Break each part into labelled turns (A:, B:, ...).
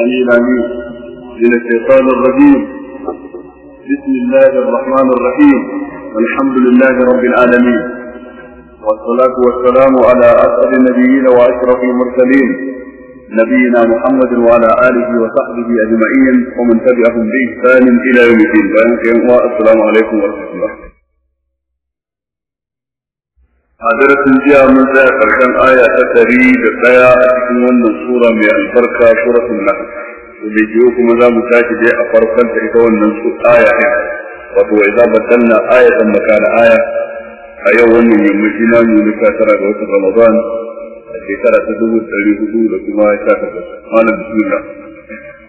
A: العليم من الشيطان الرجيم. بسم الله الرحمن الرحيم. الحمد لله رب العالمين. والصلاة والسلام على أسعد النبيين وأشرف المرسلين. نبينا محمد وعلى آله وصحبه أجمعين ومن تبعهم بإحسان إلى يوم الدين. السلام عليكم ورحمة الله. A darasin jiya mun tsaya karshen aya ta ɗari da ɗaya a cikin wannan sura mai albarka suratul nahl da biyu kuma za mu tashi dai a farkon ta ita wannan su aya ɗin wato wa idza badalna ayatan makana aya a yau wannan yammaci na mu nuka tara ga watan ramadan a shekara ta dubu ɗari hudu da kuma sha takwas malam bismillah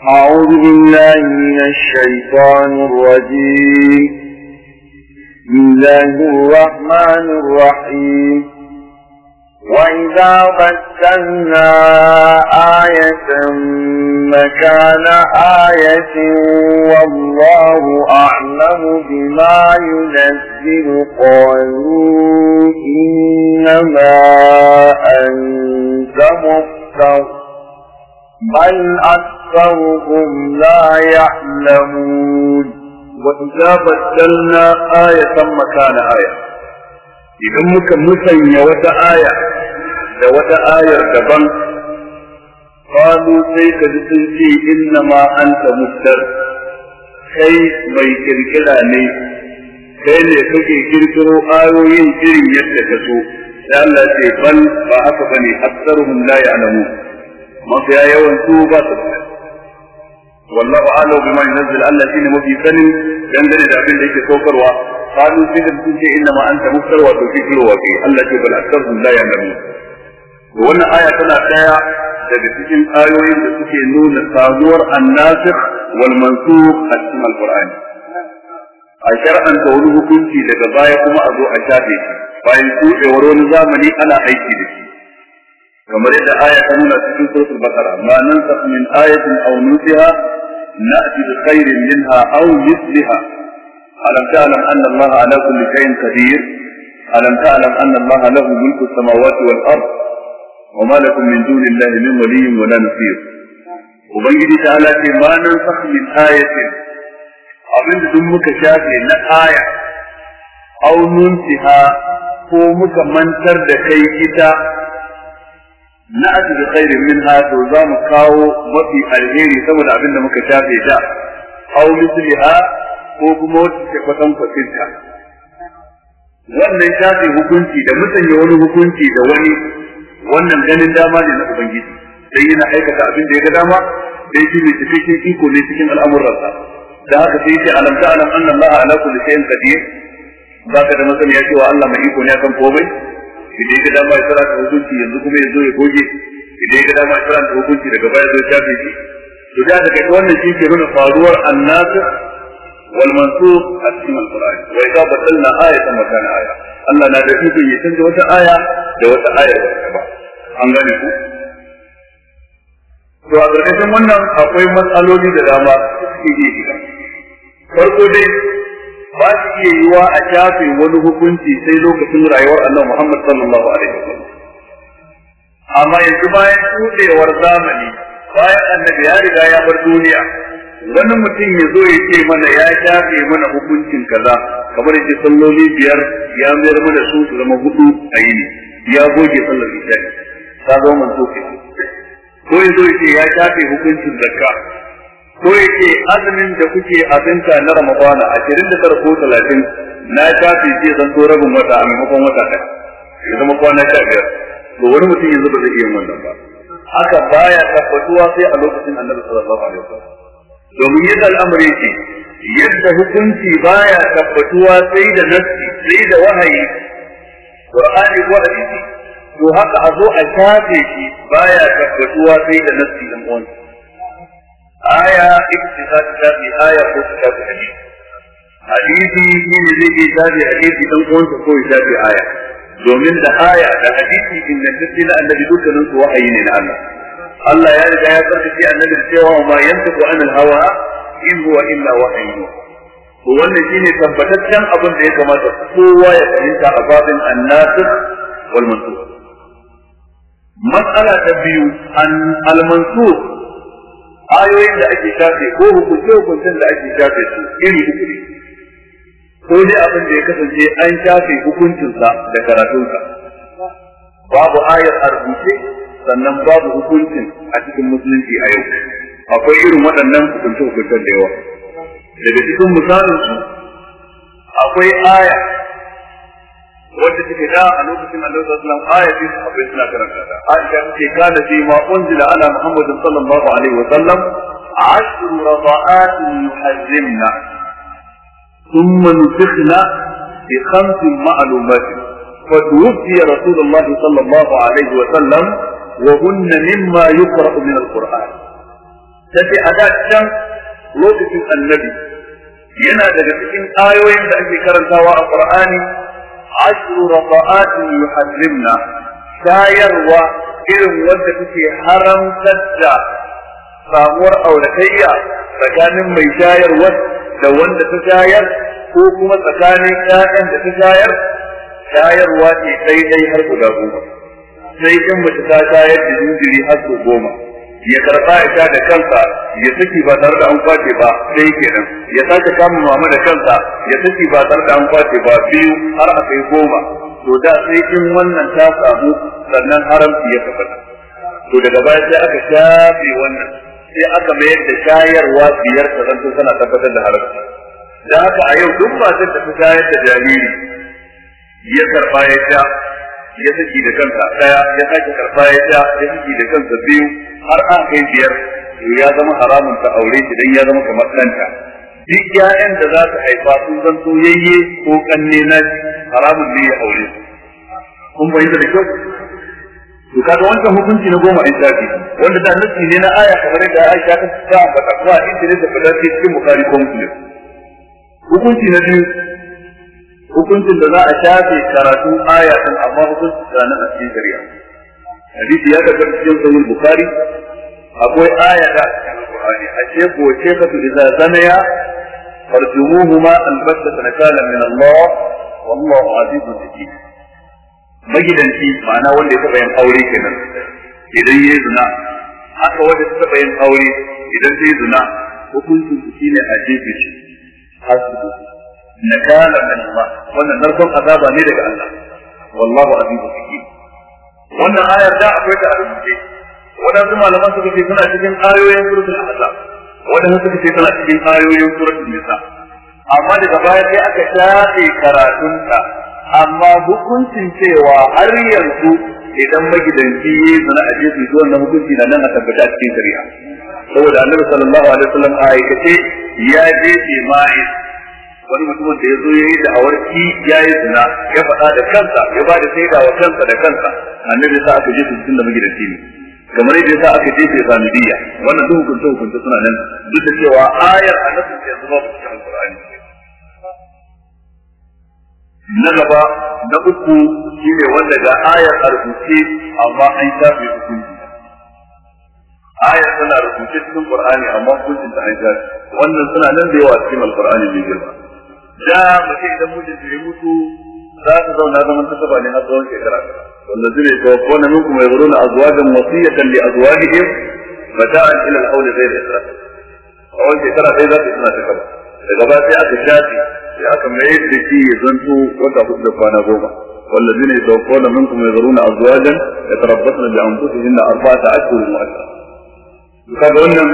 B: أعوذ بالله من الشيطان الرجيم بسم الله الرحمن الرحيم. وإذا بدلنا آية مكان آية والله أعلم بما ينزل قالوا إنما أنت مفتر بل أكثرهم لا يعلمون.
A: وَإِذَا بَدَّلْنَا آيَةً مَكَانَ آية. آيَةً. إِذَا مُكَ يا وَتَ آيَةً. يا وَتَ آيَةً دَبَنْ. قَالُوا سَيْكَ بِسُنْتِي إِنَّمَا أَنْتَ مُسْتَرْ كَيْ مَيْكِرْكِرَ عَنِي كَيْ آية كِرْكِرُوا آيَوِينَ كِرِمْ يَسْتَكَسُوا لَأَلَّا سَيْفَنْ فَأَفَقَنِي أَكْثَرُهُمْ لَا يَعْلَمُونَ. ما في آية وانتوبة تبقى. wallahu a'lamu bima yunzil Allah shine mafi sanin dangane da abin da yake saukarwa قالوا في sun ce inna ma anta muftar wa tufikiru wa fi Allah ce bal aktsaruhum la ya'lamun wannan aya tana daya daga cikin ayoyin da suke nuna samuwar annasikh wal mansukh a cikin alqur'ani a shar'an ta wani hukunci daga baya kuma a zo a shafe shi bayan shuɗewar wani zamani ana aiki da shi kamar yadda aya ta nuna cikin suratul baqara ma nansakh min ayatin aw nusiha bi khairin minha aw mithliha ألم تعلم أن الله على كل شيء قدير؟ ألم تعلم أن الله له ملك السماوات والأرض؟ وما لكم من دون الله من ولي ولا نصير. وبنجي تعالى ما ننسخ من آية. abin da duk muka shafe na aya au nunsiha ko muka na ati da khairin minha to za mu kawo mafi alheri saboda abin da muka shafe da au misliha ko kuma wacce ke kwatan kwatinta wannan shafi hukunci da musanya wani hukunci da wani wannan ganin dama ne na ubangiji sai yana aikata abin da ya ga dama sai shi mai cikakken iko ne cikin al'amuransa da haka sai ce alam ta anna allaha ala kulli shay'in qadir baka da masaniya cewa Allah mai iko ne akan komai idan ka dama ya sarrafa hukunci yanzu kuma ya zo ya goge. Idan ka dama ya sarrafa hukunci daga baya zo ya shafe shi. To da aka kai wannan shi ke nuna faruwar annabi wal mansukh a cikin alqur'ani. Wa idza batalna ayata makana aya. Allah na da ikon ya canza wata aya da wata aya da ba. An gane ku? To a ƙarƙashin wannan akwai matsaloli da dama cikin yi farko dai ba su iya yiwa a shafe wani hukunci sai lokacin rayuwar annabi Muhammad sallallahu alaihi wasallam. Amma yanzu bayan tudewar zamani bayan annabi ya riga ya bar duniya wani mutum ya zo ya ce mana ya shafe mana hukuncin kaza kamar yake salloli biyar ya mayar mana su su zama huɗu a yini ya goge sallar isha'i. Ta zo man so ko ya zo ya ce ya shafe hukuncin zakka. Ko ya ce azumin da kuke abinta na ramadana ashirin da tara ko talatin na shafe ce zan so rabin wata a maimakon wata ɗaya ya zama kwana sha biyar. To wani mutum yanzu ba zai iya wannan ba. Haka baya tabbatuwa sai a lokacin annabi sallallahu alaihi wasallam. Domin yadda al'amari yake yadda hukunci baya tabbatuwa sai da nassi sai da wahayi qur'ani ko hadisi to haka a zo a shafe shi baya tabbatuwa sai da nassi din wani. Aya iktisad ta fi aya ko ta fi hadisi hadisi shi ne zai yi shafe hadisi dan uwansa ko ya shafe aya domin da aya da hadisi ingantacce na annabi dukkanin su wahayi ne na Allah Allah ya riga ya tsarkake annabi cewa ma yantiqu anil hawa in huwa illa wahyun to wannan shine tabbataccen abin da ya kamata kowa ya fahimta a babin annasikh wal mansukh mas'ala ta biyu an al ayoyin da ake shafe ko hukunce hukuncen da ake shafe su iri uku ne. Ko dai abin da ya kasance an shafe hukuncinsa da karatunsa. Babu ayar a sannan babu hukuncin a cikin musulunci a yau. Akwai irin waɗannan hukunce hukuncen da yawa. Daga cikin misalin su akwai aya wanda take da a lokacin Annabi sallallahu alaihi wasallam aya ce akwai suna karanta ta Aisha ce kana fi ma unzila ala Muhammad sallallahu alaihi wasallam rada'at yuharrimna thumma nufikhna bi khams ma'lumat فتوفي رسول الله صلى الله عليه وسلم وهن مما يقرأ من القرآن تفي أداة شمس لوكة النبي yana daga cikin ayoyin da ake karantawa a Qur'ani ashru rafa'atin yuharrimna shayarwa irin wanda take haramtar da samuwar auratayya tsakanin mai shayarwa da wanda ta shayar ko kuma tsakanin ƴaƴan da ta shayar shayarwa ce daidai har guda goma sai in goma ya karɓa ya da kansa ya saki ba tare da an ƙwace ba sai kenan. Ya sake kama mama da kansa ya saki ba tare da an ƙwace ba biyu har a kai goma. To da sai in wannan ta samu sannan haramci ya tabbata. To daga baya sai aka shafe wannan sai aka mayar da shayarwa biyar ta zanto tana tabbatar da haramci. Da haka a yau duk matar da ta shayar da jariri ya karɓa ya sha ya saki da kansa ɗaya ya sake karɓa ya sha ya saki da kansa biyu har an kai biyar to ya zama haramun ta aure shi dan ya zama kamar ɗanta. Duk ƴaƴan da za su haifa sun zan yayye ko kanne na haramun ne ya aure kun bayyana da kyau? To kaga wancan hukunci na goma in tafi wanda da nasi ne na aya kamar da Aisha ta ta ambata kuma inda da fada cikin Bukhari ko Muslim. Hukunci na biyu hukuncin da za a shafe karatu aya kan amma hukuncin da na cikin shari'a. Hadisi ya tabbata cikin sahih bukhari akwai aya da alqur'ani ashe ko ce ka tu idza zanaya farjumuhuma albatta nakala min Allah wallahu azizun hakim. Magidanci ma'ana wanda ya taba yin aure kenan idan yayi zina haka wanda ta taba yin aure idan ta zina hukuncin su shine a jefe shi hasbu nakala min Allah wannan narkon azaba ne daga Allah wallahu azizun hakim wannan ayar da akwai ta a rubuce wadansu malaman suka ce suna cikin ayoyin suratul ahzab wadansu suka ce suna cikin ayoyin suratul nisa amma daga baya sai aka shafe karatunta amma hukuncin cewa har yanzu idan magidanci ya zana a jefi zuwan na hukunci na nan a tabbata cikin shari'a saboda annabi sallallahu alaihi wasallam a aikace ya jefe ma'is wani mutumin da ya zo ya yi da awarki ya yi zina ya faɗa da kansa ya ba da shaida wa kansa da kansa. Annabi sa aka jefe cikin da magidanci ne. Kamar yadda sa aka jefe zamidiyya wannan duk hukunta hukunta suna nan. Duk da cewa ayar annabi ke zuba cikin alqur'ani. Na gaba na uku shine wanda ga ayar a rubuce amma an shafe hukunci. Ayar tana rubuce cikin qur'ani amma hukuncin ta an shafe. Wannan suna nan da yawa cikin alqur'ani mai girma. Da mace idan mijin ya mutu za ta zauna zaman ta saba ne har tsawon shekara wanda zai ne tawaffona minkum yazuruna azwajan wasiyatan li azwajihim mata'an ila al-hawl ghayr israf a wani shekara sai za ta suna ta kaba daga ba sai aka shafe sai aka mayar da shi ya zanto wata hudu da kwana goma والذين يتوفون منكم يذرون ازواجا يتربصن بانفسهن اربعه اشهر وعشرا. kaga wannan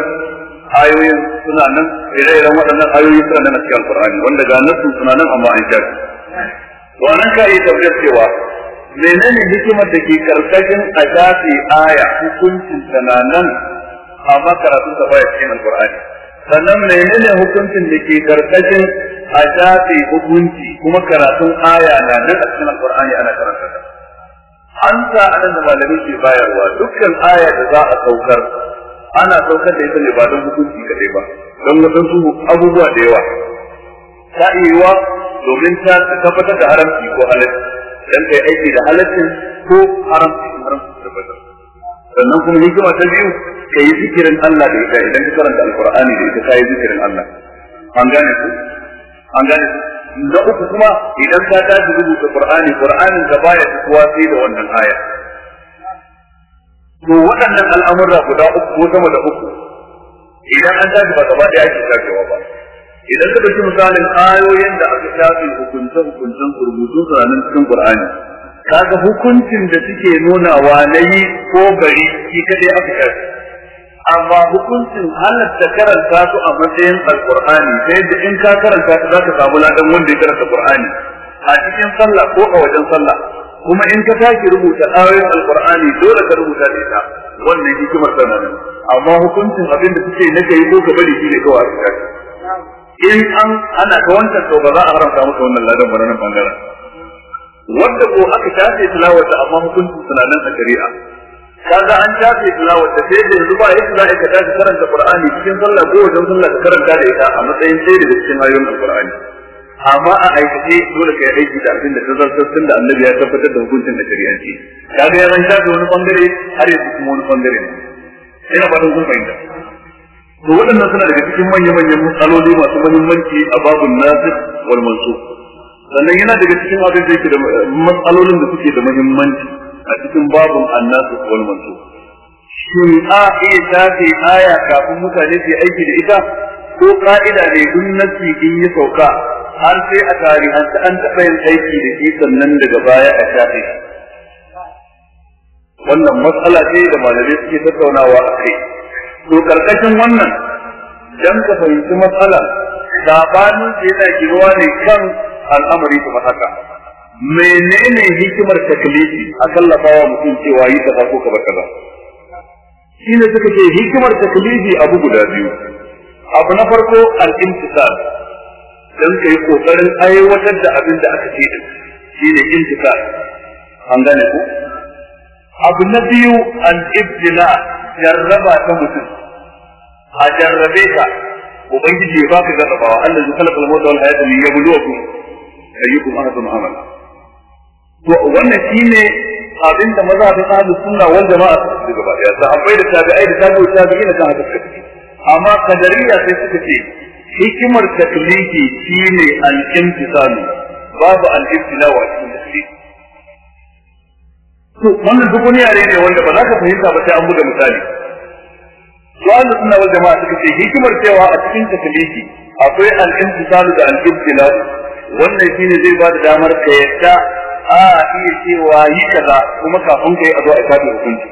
A: ayoyin suna nan ire-iren waɗannan ayoyi suna nan a cikin alqur'ani wanda ga nasu suna nan amma an shafi wannan ka yi tabbatar cewa menene hikimar da ke ƙarƙashin a shafi aya hukuncin na nan amma karatun ta baya cikin alqur'ani? Sannan menene hukuncin da ke ƙarƙashin a shafi hukunci kuma karatun aya na nan a cikin alqur'ani ana karanta ta? An sa a nan da malami ke bayarwa dukkan aya da za a saukar ana saukar da ita ne ba don hukunci kadai ba don wadansu abubuwa da yawa. Ta iya domin ta tabbatar da haramci ko halarci dan kai aiki da halaccin ko haramci ko haramci tabbatar. Sannan kuma hikima ta biyu ka yi zikirin Allah da ita idan ka karanta alqur'ani da ita ka yi zikirin Allah. An gane ku? An gane ku? Na uku kuma idan ka tashi rubuta qur'ani qur'anin ka baya tukuwa sai da wannan aya. To waɗannan al'amurra guda uku ko sama da uku idan an tashi ba gaba ɗaya ake shafewa ba. Idan ka ɗauki misalin ayoyin da aka shafe hukunce hukuncen rubutun sanannen cikin Qur'ani kaga hukuncin da suke nunawa na yi ko bari shi kadai aka shafe amma hukuncin halatta karanta su a matsayin alqur'ani ta yadda in ka karanta su zaka samu ladan wanda ya karanta qur'ani a cikin sallah ko a wajen sallah. Kuma in ka tashi rubuta ayoyin alqur'ani dole ka rubuta da ita. Wannan hikimar sana nan. Amma hukuncin abin da suke na kai ko ka bari shi ne kawai a cikin in an ana ka wancan to ba za a haramta maka wannan ladan ba nan ɓangaren. Wanda ko aka tashi tilawata amma hukuncin suna nan a shari'a. Kaga an tafi tilawa ta sai da yanzu ba yadda za ka tafi karanta Qur'ani cikin sallah ko wajen sallah ka karanta da ita a matsayin sai da cikin ayoyin Qur'ani amma a aikace dole ka yi aiki da abin da ta zartar tun da annabi ya tabbatar da hukuncin da shari'anci. Kaga ya zan tafi wani ɓangare har yanzu kuma wani ɓangare ina fatan kun fahimta. To waɗannan suna daga cikin manya-manyan matsaloli masu muhimmanci a babun nasir wal mansukh sannan yana daga cikin abin da yake da matsalolin da suke da muhimmanci a cikin babun annasu wal mansu shin a iya shafe aya kafin mutane su yi aiki da ita? Ko ka'ida ne duk nasi in yi sauka har sai a tarihanta an taɓa yin aiki da shi sannan daga baya a shafe wannan matsala ce da malamai suke tattaunawa a kai. To ƙarƙashin wannan dan ka fahimci matsala sabanin sai yana giruwa ne kan al'amari kuma haka. Menene hikimar taklifi a kallafa wa mutum cewa yi kaza ko ka kaza? Shi ne suka ce hikimar taklifi abu guda biyu. Abu na farko al-imtisal. Dan kai ƙoƙarin aiwatar da abin da aka ce din. Shi ne imtisal an gane ku? Abu na biyu al-ibtila jarraba ta mutum. A jarrabe ka ubangiji ya baka jarrabawa. Allah ya khalaqa al-mauta wal hayata liyabluwakum ayyukum ahsanu amala. To wannan shine abin da maza ta ahlus sunna wal jama'a su gaba ɗaya sahabbai da tabi'ai da tabi'u tabi'ina kan haka suka amma kadariya sai suka ce hikimar taklifi shine al-imtisal babu al-ibtila wa cikin taklifi to wannan duk wani yare ne wanda ba za ka fahimta ba sai an buga misali. Ahlus sunna wal jama'a suka ce hikimar cewa a cikin taklifi akwai al-imtisal da al-ibtila wannan shine zai ba da damar ka yadda a iya cewa yi kaza kuma kafin kai a zo a tafi hukunci.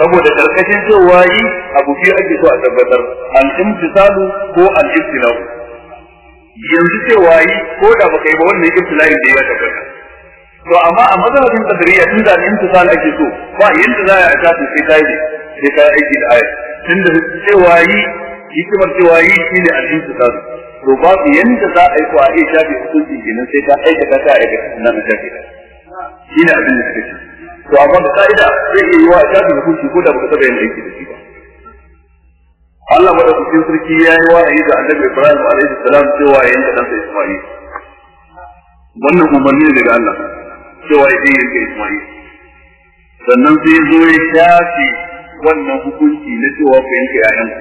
A: Saboda ƙarƙashin cewa yi abu biyu ake so a tabbatar al-imtisalu ko al-ibtilau. Yanzu cewa yi ko da baka yi ba wannan ibtilai da ya tabbata. To amma a mazhabin qadariyya tun da al-imtisal ake so ba yanda za a tafi sai kai sai kai aiki da ayat. Tunda cewa yi hikimar cewa yi shine al-imtisalu to babu yanda za a yi ko a iya shafe hukunci kenan sai ka aikata ka aikata nan na shafe ka shi ne abin da suka to amma da ka'ida zai iya yi wa a shafe hukunci ko da baka taɓa yin aiki da shi ba. Allah madaukakin sarki ya yi wahayi ga annabi Ibrahim alaihi salam cewa ya yanka ɗansa Isma'il. Wannan umarni ne daga Allah cewa ya yanka Isma'il. Sannan sai zo ya shafe wannan hukunci na cewa ku yanka 'ya'yanku.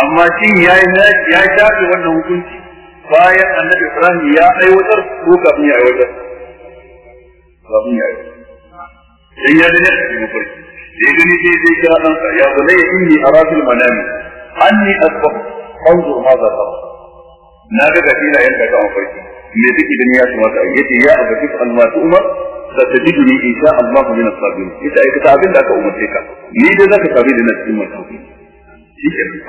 A: Amma shin ya ya shafe wannan hukunci bayan annabi Ibrahim ya aiwatar ko kafin ya aiwatar? Kafin ya aiwatar. Dan ya gani a cikin mafarki da ya gani sai zai kira ɗansa ya bunayya inni arafil manami anni asbahu anzur ma za tara na ga gashi na yanka ka mafarki me take gani ya kamata a yace ya abati fa almatu umar satajiduni insha Allah min as-sabirin ita aikata abin da aka umarce ka ni dai zaka sabi da cikin mutum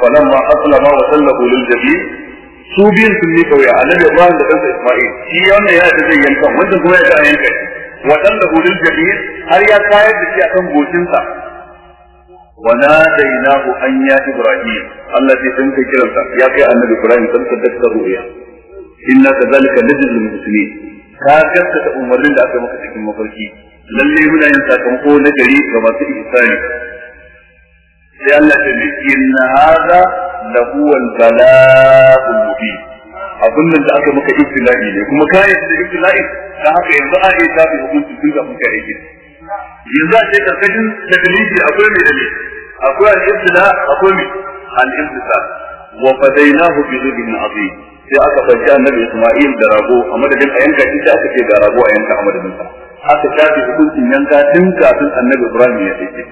A: falamma aslama wa sallahu lil jabin su biyun sun ne kawai annabi Ibrahim da kansa Isma'il shi wannan ya ta zai yanka wannan kuma ya ta yanka wa sallahu lil jabin har ya kayar da shi akan gocinsa wa nadainahu an ya Ibrahim. Allah sai sun kai kiransa. Ya kai annabi Ibrahim san saddaka ru'ya. Inna kadhalika najzil muslimin ka gaskata umarnin da aka maka cikin mafarki. Lalle muna yin sakamako na gari ga masu abin da aka maka ibtila'i ne. Kuma kai da ibtila'i dan haka yanzu a iya tafi hukunci tun da muka aiki yanzu a ce ƙarƙashin taklifi akwai mai dame akwai al-ibtila akwai mai al-ibtisa. Wa fadainahu bi dhibin azim. Sai aka fanci annabi Isma'il da rago a madadin a yanka shi sai aka ce ga rago a yanka a madadin sa. Aka tafi hukuncin yanka tun kafin annabi Ibrahim ya aike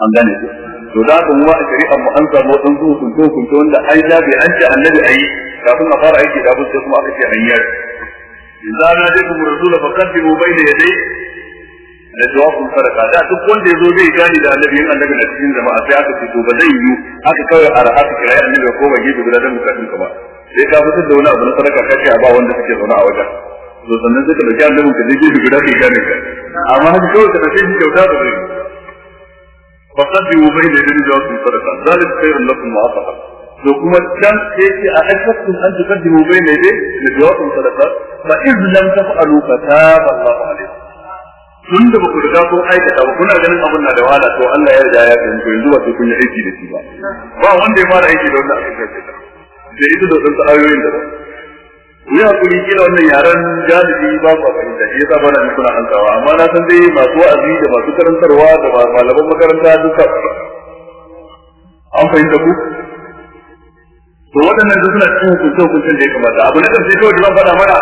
A: an gane ku. To da haka mu a shari'a mu an samu wadansu hukunce hukunce wanda an jabe an ce annabi ayi kafin a fara aiki da sai kuma aka ce an yi. Idza nadaytum rasula faqaddimu bayna yaday. Da jawabun sadaka. Da duk wanda ya zo zai gani da annabi in annabi na cikin jama'a sai aka ce to ba zai yi aka kawai a aka kira annabi ko ba gefe guda dan bukatun ka ba. Sai ka fitar da wani abu na sadaka kace a ba wanda kake zaune a wajen. To sannan sai ka ɗauki annabin ka je gefe guda kai gane ka. Amma haka kawai ka shi kyauta ba zai فقدموا بين يدي جواز الصدقة ذلك خير لكم وأطهر to kuma can sai ce a aikatun an tukaddimu bai ne dai da jawabin sadaka fa iz lam taf'alu fa taba Allahu alaihi tun da baku riga kun aikata ba kuna ganin abun na da wahala to Allah ya riga ya san to yanzu ba sai kun yi aiki da shi ba ba wanda ya fara aiki da wannan aka kace ta da ita da wasu ayoyin da ba yi haƙuri kila wannan yaren galibi ba ku fahimta shi yasa bana kuna hankawa amma na san dai masu wa'azi da masu karantarwa da malaman makaranta duka an fahimta ku. To waɗannan duk suna cikin hukunce hukuncen da ya kamata. Abu na ƙarshe kawai da faɗa mana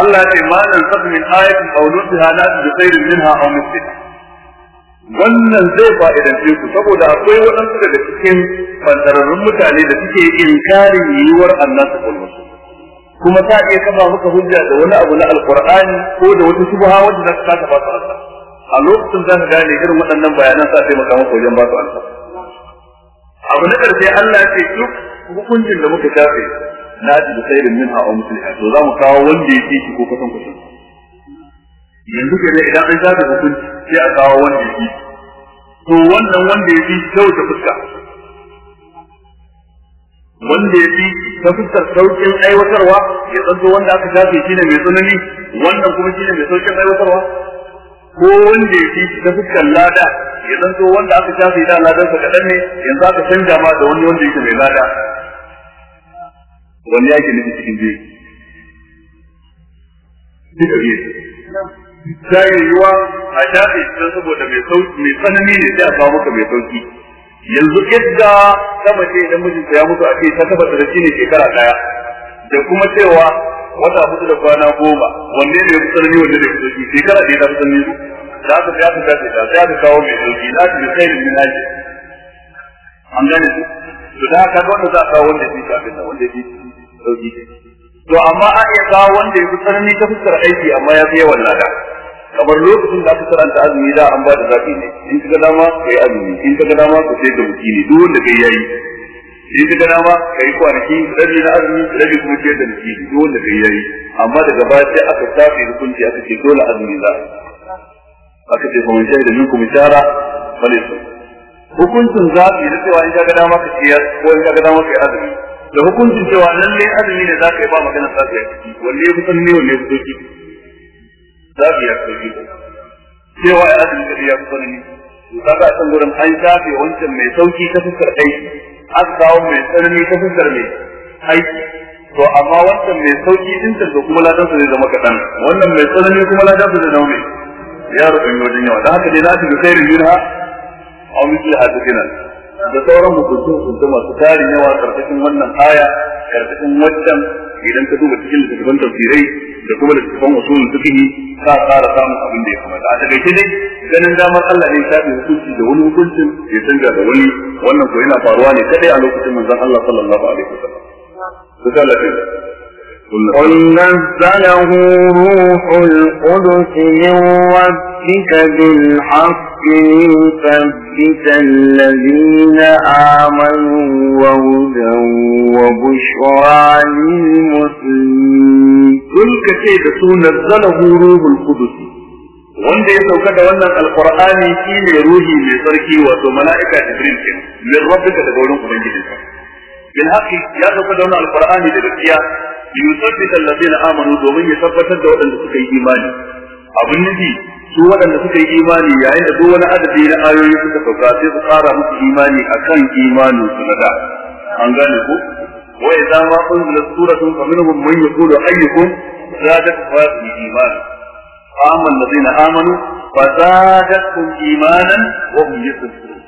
A: Allah ce ma nan sabu min ayatin aw nutiha na bi khairin minha aw mithliha. Wannan zai fa'idance ku saboda akwai waɗansu daga cikin fantararrun mutane da suke inkarin yiwuwar annasu kullu kuma ta iya kafa maka hujja da wani abu na alqur'ani ko da wata shubha wanda za ka ba su ansa a lokacin za ka gane irin waɗannan bayanan sa sai maka maka wajen ba su ansa abu na ƙarshe Allah ce duk hukuncin da muka shafe na ji da sairin min a musulmi to za mu kawo wanda ya shi ko kasan kusan yanzu ke ne idan an shafe hukunci sai a kawo wanda ya fi to wannan wanda ya fi kyau ta fuska. Wanda ya fi ta fuskar saukin aiwatarwa ya zanto wanda aka shafe shi ne mai tsanani wannan kuma shi ne mai saukin aiwatarwa. Ko wanda ya fi ta fuskar lada ya zanto wanda aka shafe da ladan sa kadan ne yanzu aka canja ma da wani wanda yake mai lada. Wani yake nufi cikin biyu. Duka biyu. Ta yi yiwa a shafe shi saboda mai tsanani ne sai a kawo maka mai sauƙi yanzu yadda ta mace idan mijinta ya mutu a ce ta tabbata da shi shekara ɗaya da kuma cewa wata huɗu da kwana goma wanne ne ya fi tsanani wanne ne ya fi sauƙi? Shekara ɗaya ta fi tsanani da aka fi dace da sai aka kawo mai sauƙi na ta kai min haji an gane su to da aka ga wanda za a kawo wanda ya fi abin da wanda ya fi sauƙi. To amma a iya kawo wanda ya fi tsanani ta fuskar aiki amma ya fi yawan lada. Kamar lokacin da aka karanta azumi da an ba da zaɓi ne. In ka dama kai azumi. In ka dama ka sai da mutum ne. Duk wanda kai yayi in ka dama kai kwanaki rabi na azumi rabi kuma sai da mutum duk wanda kai yayi amma daga baya sai aka tafi hukunci aka ce dole azumi za aka ce kuma shi da minkum ishara falisu hukuncin zaɓi na cewa in ka dama ka ciyar ko in ka dama kai azumi. Da hukuncin cewa lalle azumi ne za ka yi ba magana sa ka yi wanne ya fi wanne ya zaɓi ya sauƙi cewa ya azumi da ya fi sanni to kaga a can gurin an shafe wancan mai sauƙi ta fuskar aiki. Aka kawo mai tsanani ta fuskar mai aiki. To amma wancan mai sauƙi din da kuma ladan su zai zama kaɗan. Wannan mai tsanani kuma ladan su zai zama ya rubin wajen yawa. Da haka dai na tafi sai rinjina a misali a cikin da sauran hukuntu hukuntu masu tarin yawa ƙarƙashin wannan aya ƙarƙashin wancan idan ka duba cikin littattafan tafsirai da kuma littattafan usulul fiqh ka fara samun abin da ya kamata a takaice dai ganin damar Allah ne ya bi hukunci da wani hukuncin ya canja da wani wannan ko yana faruwa ne kadai a lokacin manzon Allah sallallahu alaihi wasallam sai Allah
B: قل نزله روح القدس من ربك بالحق ليثبت الذين آمنوا وهدى وبشرى للمسلمين
A: قل كيف نزله روح القدس wanda ya sauka da wannan alqur'ani shine ruhi mai sarki wato mala'ika jibril kenan min rabbika daga wurin ubangijinka bil haqqi ya sauka da wannan alqur'ani da gaskiya liyusabbita alladhina amanu domin ya tabbatar da waɗanda suka yi imani abin nufi su waɗanda suka yi imani yayin da duk wani adadi na ayoyi suka sauka sai su ƙara musu imani akan imanin su na da. An gane ku? Wa idza ma unzilat suratun faminhum man yaqulu ayyukum zadat hadhihi iman. Amma alladhina amanu fazadatkum imanan wa hum yastabirun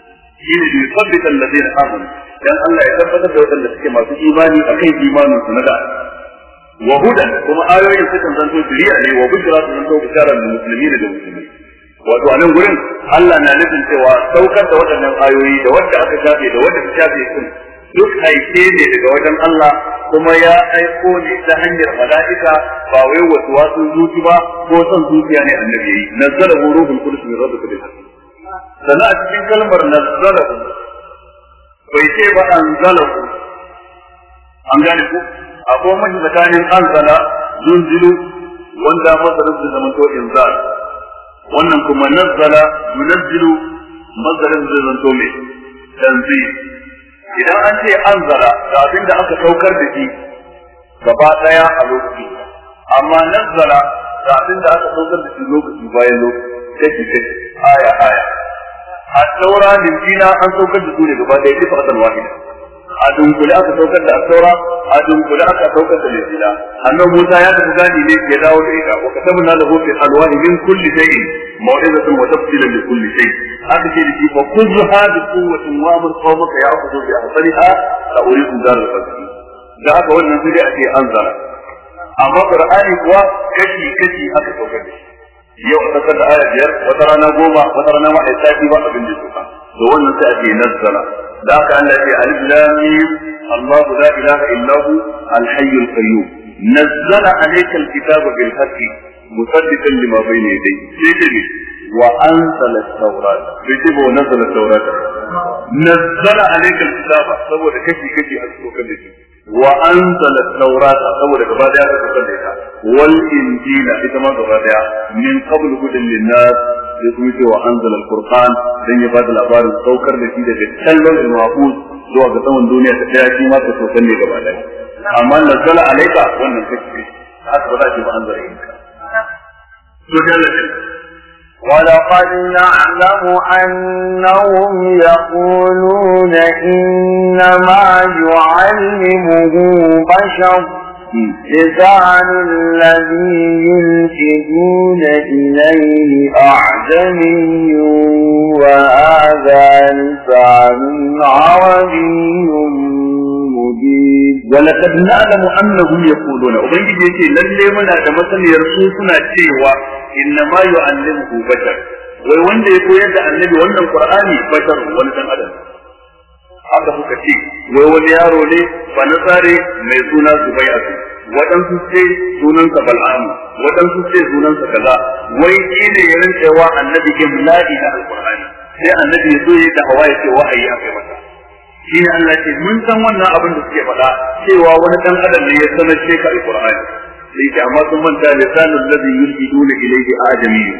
A: shine bi sabbita alladhina amanu. Dan Allah ya tabbatar da waɗanda suke masu imani akan imanin su na da. Wa hudan kuma ayoyin sukan zanto shiriya ne wa bushra su zanto bishara lil muslimin da musulmi. Wato a nan gurin Allah na nufin cewa saukar da waɗannan ayoyi da wanda aka shafe da wanda ta shafe sun duk aike ne daga wajen Allah kuma ya aiko ne ta hanyar mala'ika ba wai wasu wasu zuci ba ko son zuciya ne annabi yi. Nazzala ruhul qudus min rabbika bil haqq. Sannan a cikin kalmar nazzala bai ce ba anzalahu. An gane ku? Akwai mashi tsakanin anzala zunzilu wanda masarin da zaman to inzal. Wannan kuma nazzala yunazzilu masarin da zaman to mai tanzil. Idan an ce anzala ga abin da aka saukar da shi gaba ɗaya a lokaci amma nazzala ga abin da aka saukar da shi lokaci bayan lokaci take take aya aya. A linjina an saukar da su ne gaba ɗaya wahida. A dunkule aka saukar da saura a dunkule aka saukar da linjina annabi Musa ya tafi gani ne ya dawo da ita. Wa katabna lahu fi alwahi min kulli shay'in maw'izatan wa tafsilan li kulli shay. Aka ce da shi fa khudh hadi quwwatin wa amr qawmaka ya'khudhu bi ahsaniha la uridu dar al-fasl da haka wannan sai a ce anzara amma qur'ani kuwa kashi kashi aka saukar da shi. Yau a saukar da aya biyar wata rana goma wata rana ma a sati ba abin da suka to wannan sai a ce nazzala. ذاك الذي ألف لام الله لا إله إلا هو الحي القيوم. نزل عليك الكتاب بالحق مصدقا لما بين يديه في وأنزل التوراة. يجب ونزل التوراة. نزل عليك الكتاب. صور كفي كفي اذكرك الذي وأنزل التوراة. صور كبادية والإنجيل. إذا ما من قبل هدى للناس. Sai kuma ce wa anzala al-qur'an dan ya bada labarin saukar da shi daga kallon al-mahfuz zuwa ga saman duniya ta daya shi ma ta saukar ne gaba daya amma nazzala alayka wannan kashi haka ba za ki ba anzala ilayka to dalatin
B: ولقد نعلم أنهم يقولون إنما يعلمه بشر لسان الذي يلحدون إليه أعجمي وهذا لسان عربي مبين
A: ولقد نعلم أنهم يقولون وبنجي يجي للي منا دمثل يرسوسنا تيوا إنما يعلمه بشر wai wanda ya koyar da annabi wannan qur'ani bashar wani dan adam haka suka ce wai wani yaro ne ba na tsare mai suna Zubayyatu waɗansu ce sunansa Bal'amu waɗansu ce sunansa kaza. Wai shi ne ya rinka wa annabi imla'i na alqur'ani. Sai annabi ya zo ya da hawa ya ce wahayi a kai masa. Shi ne Allah ce mun san wannan abin da suke faɗa cewa wani dan adam ne ya sanar ce ka alqur'ani. Sai ce amma sun manta lisanul ladhi yulhiduna ilayhi ajamiyyu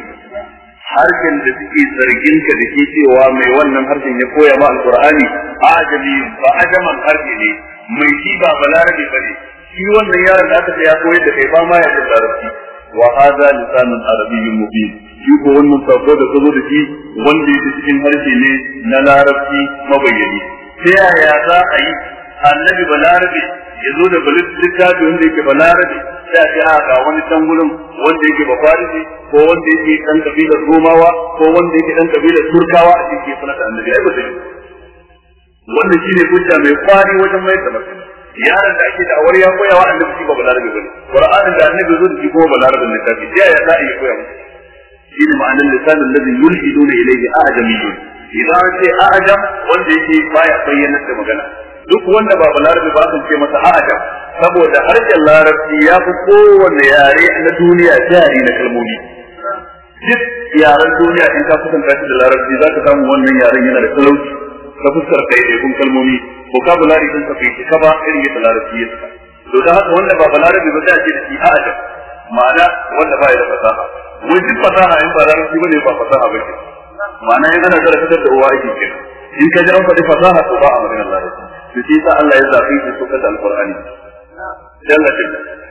A: harshen da suke zargin ka da ke cewa mai wannan harshen ya koya ma alqur'ani ajami ba ajaman harshe ne. Mai shi ba balarabe ba ne shi wannan yaron da aka ce ya koyar da kai ba ma ya da larabci. Wa hada lisanun arabiyyun mubin. Shi ko wannan sako da kazo da shi wanda yake cikin harshe ne na larabci mabayyani. Sai yaya za a yi annabi balarabe ya zo da littafi wanda yake balarabe sai a ce a ga wani can gurin wanda yake ba farisi ko wanda yake dan kabilar romawa ko wanda yake dan kabilar turkawa a cikin sunan annabi. Ai ba sai wannan shine hujja mai kwari wajen mai da martani. Yaron da ake da awar ya koya wa annabi shi ba balarabe ba ne. Qur'anin da annabi zo da shi kuma balarabe ne kafi ya ya za a yi koya musu? Shine ma'anar lisanin ladhi yulhiduna ilayhi a'jamiyyun idan an ce a'jam wanda yake baya bayyana da magana. Duk wanda ba balarabe ba kan ce masa a'jam saboda harshen larabci ya fi kowanne yare na duniya jari na kalmomi. Duk yaren duniya in ka kusanta shi da larabci za ka samu wannan yaren yana da talauci. Ta fuskar ɗaiɗaikun kalmomi vocabulary din ka bai cika ba irin yadda larabci ya saka to da haka wanda ba balarabe ba sai a ce da shi a'jam ma'ana wanda ba ya da fasaha. Duk fasaha in ba larabci ba ne ba fasaha ba ma'ana in ana zara fitar da uwa ake kenan. In ka ji an faɗi fasaha to ba a maganar larabci. To shi yasa Allah ya zafi shi suka da alqur'ani. Jalla jalla.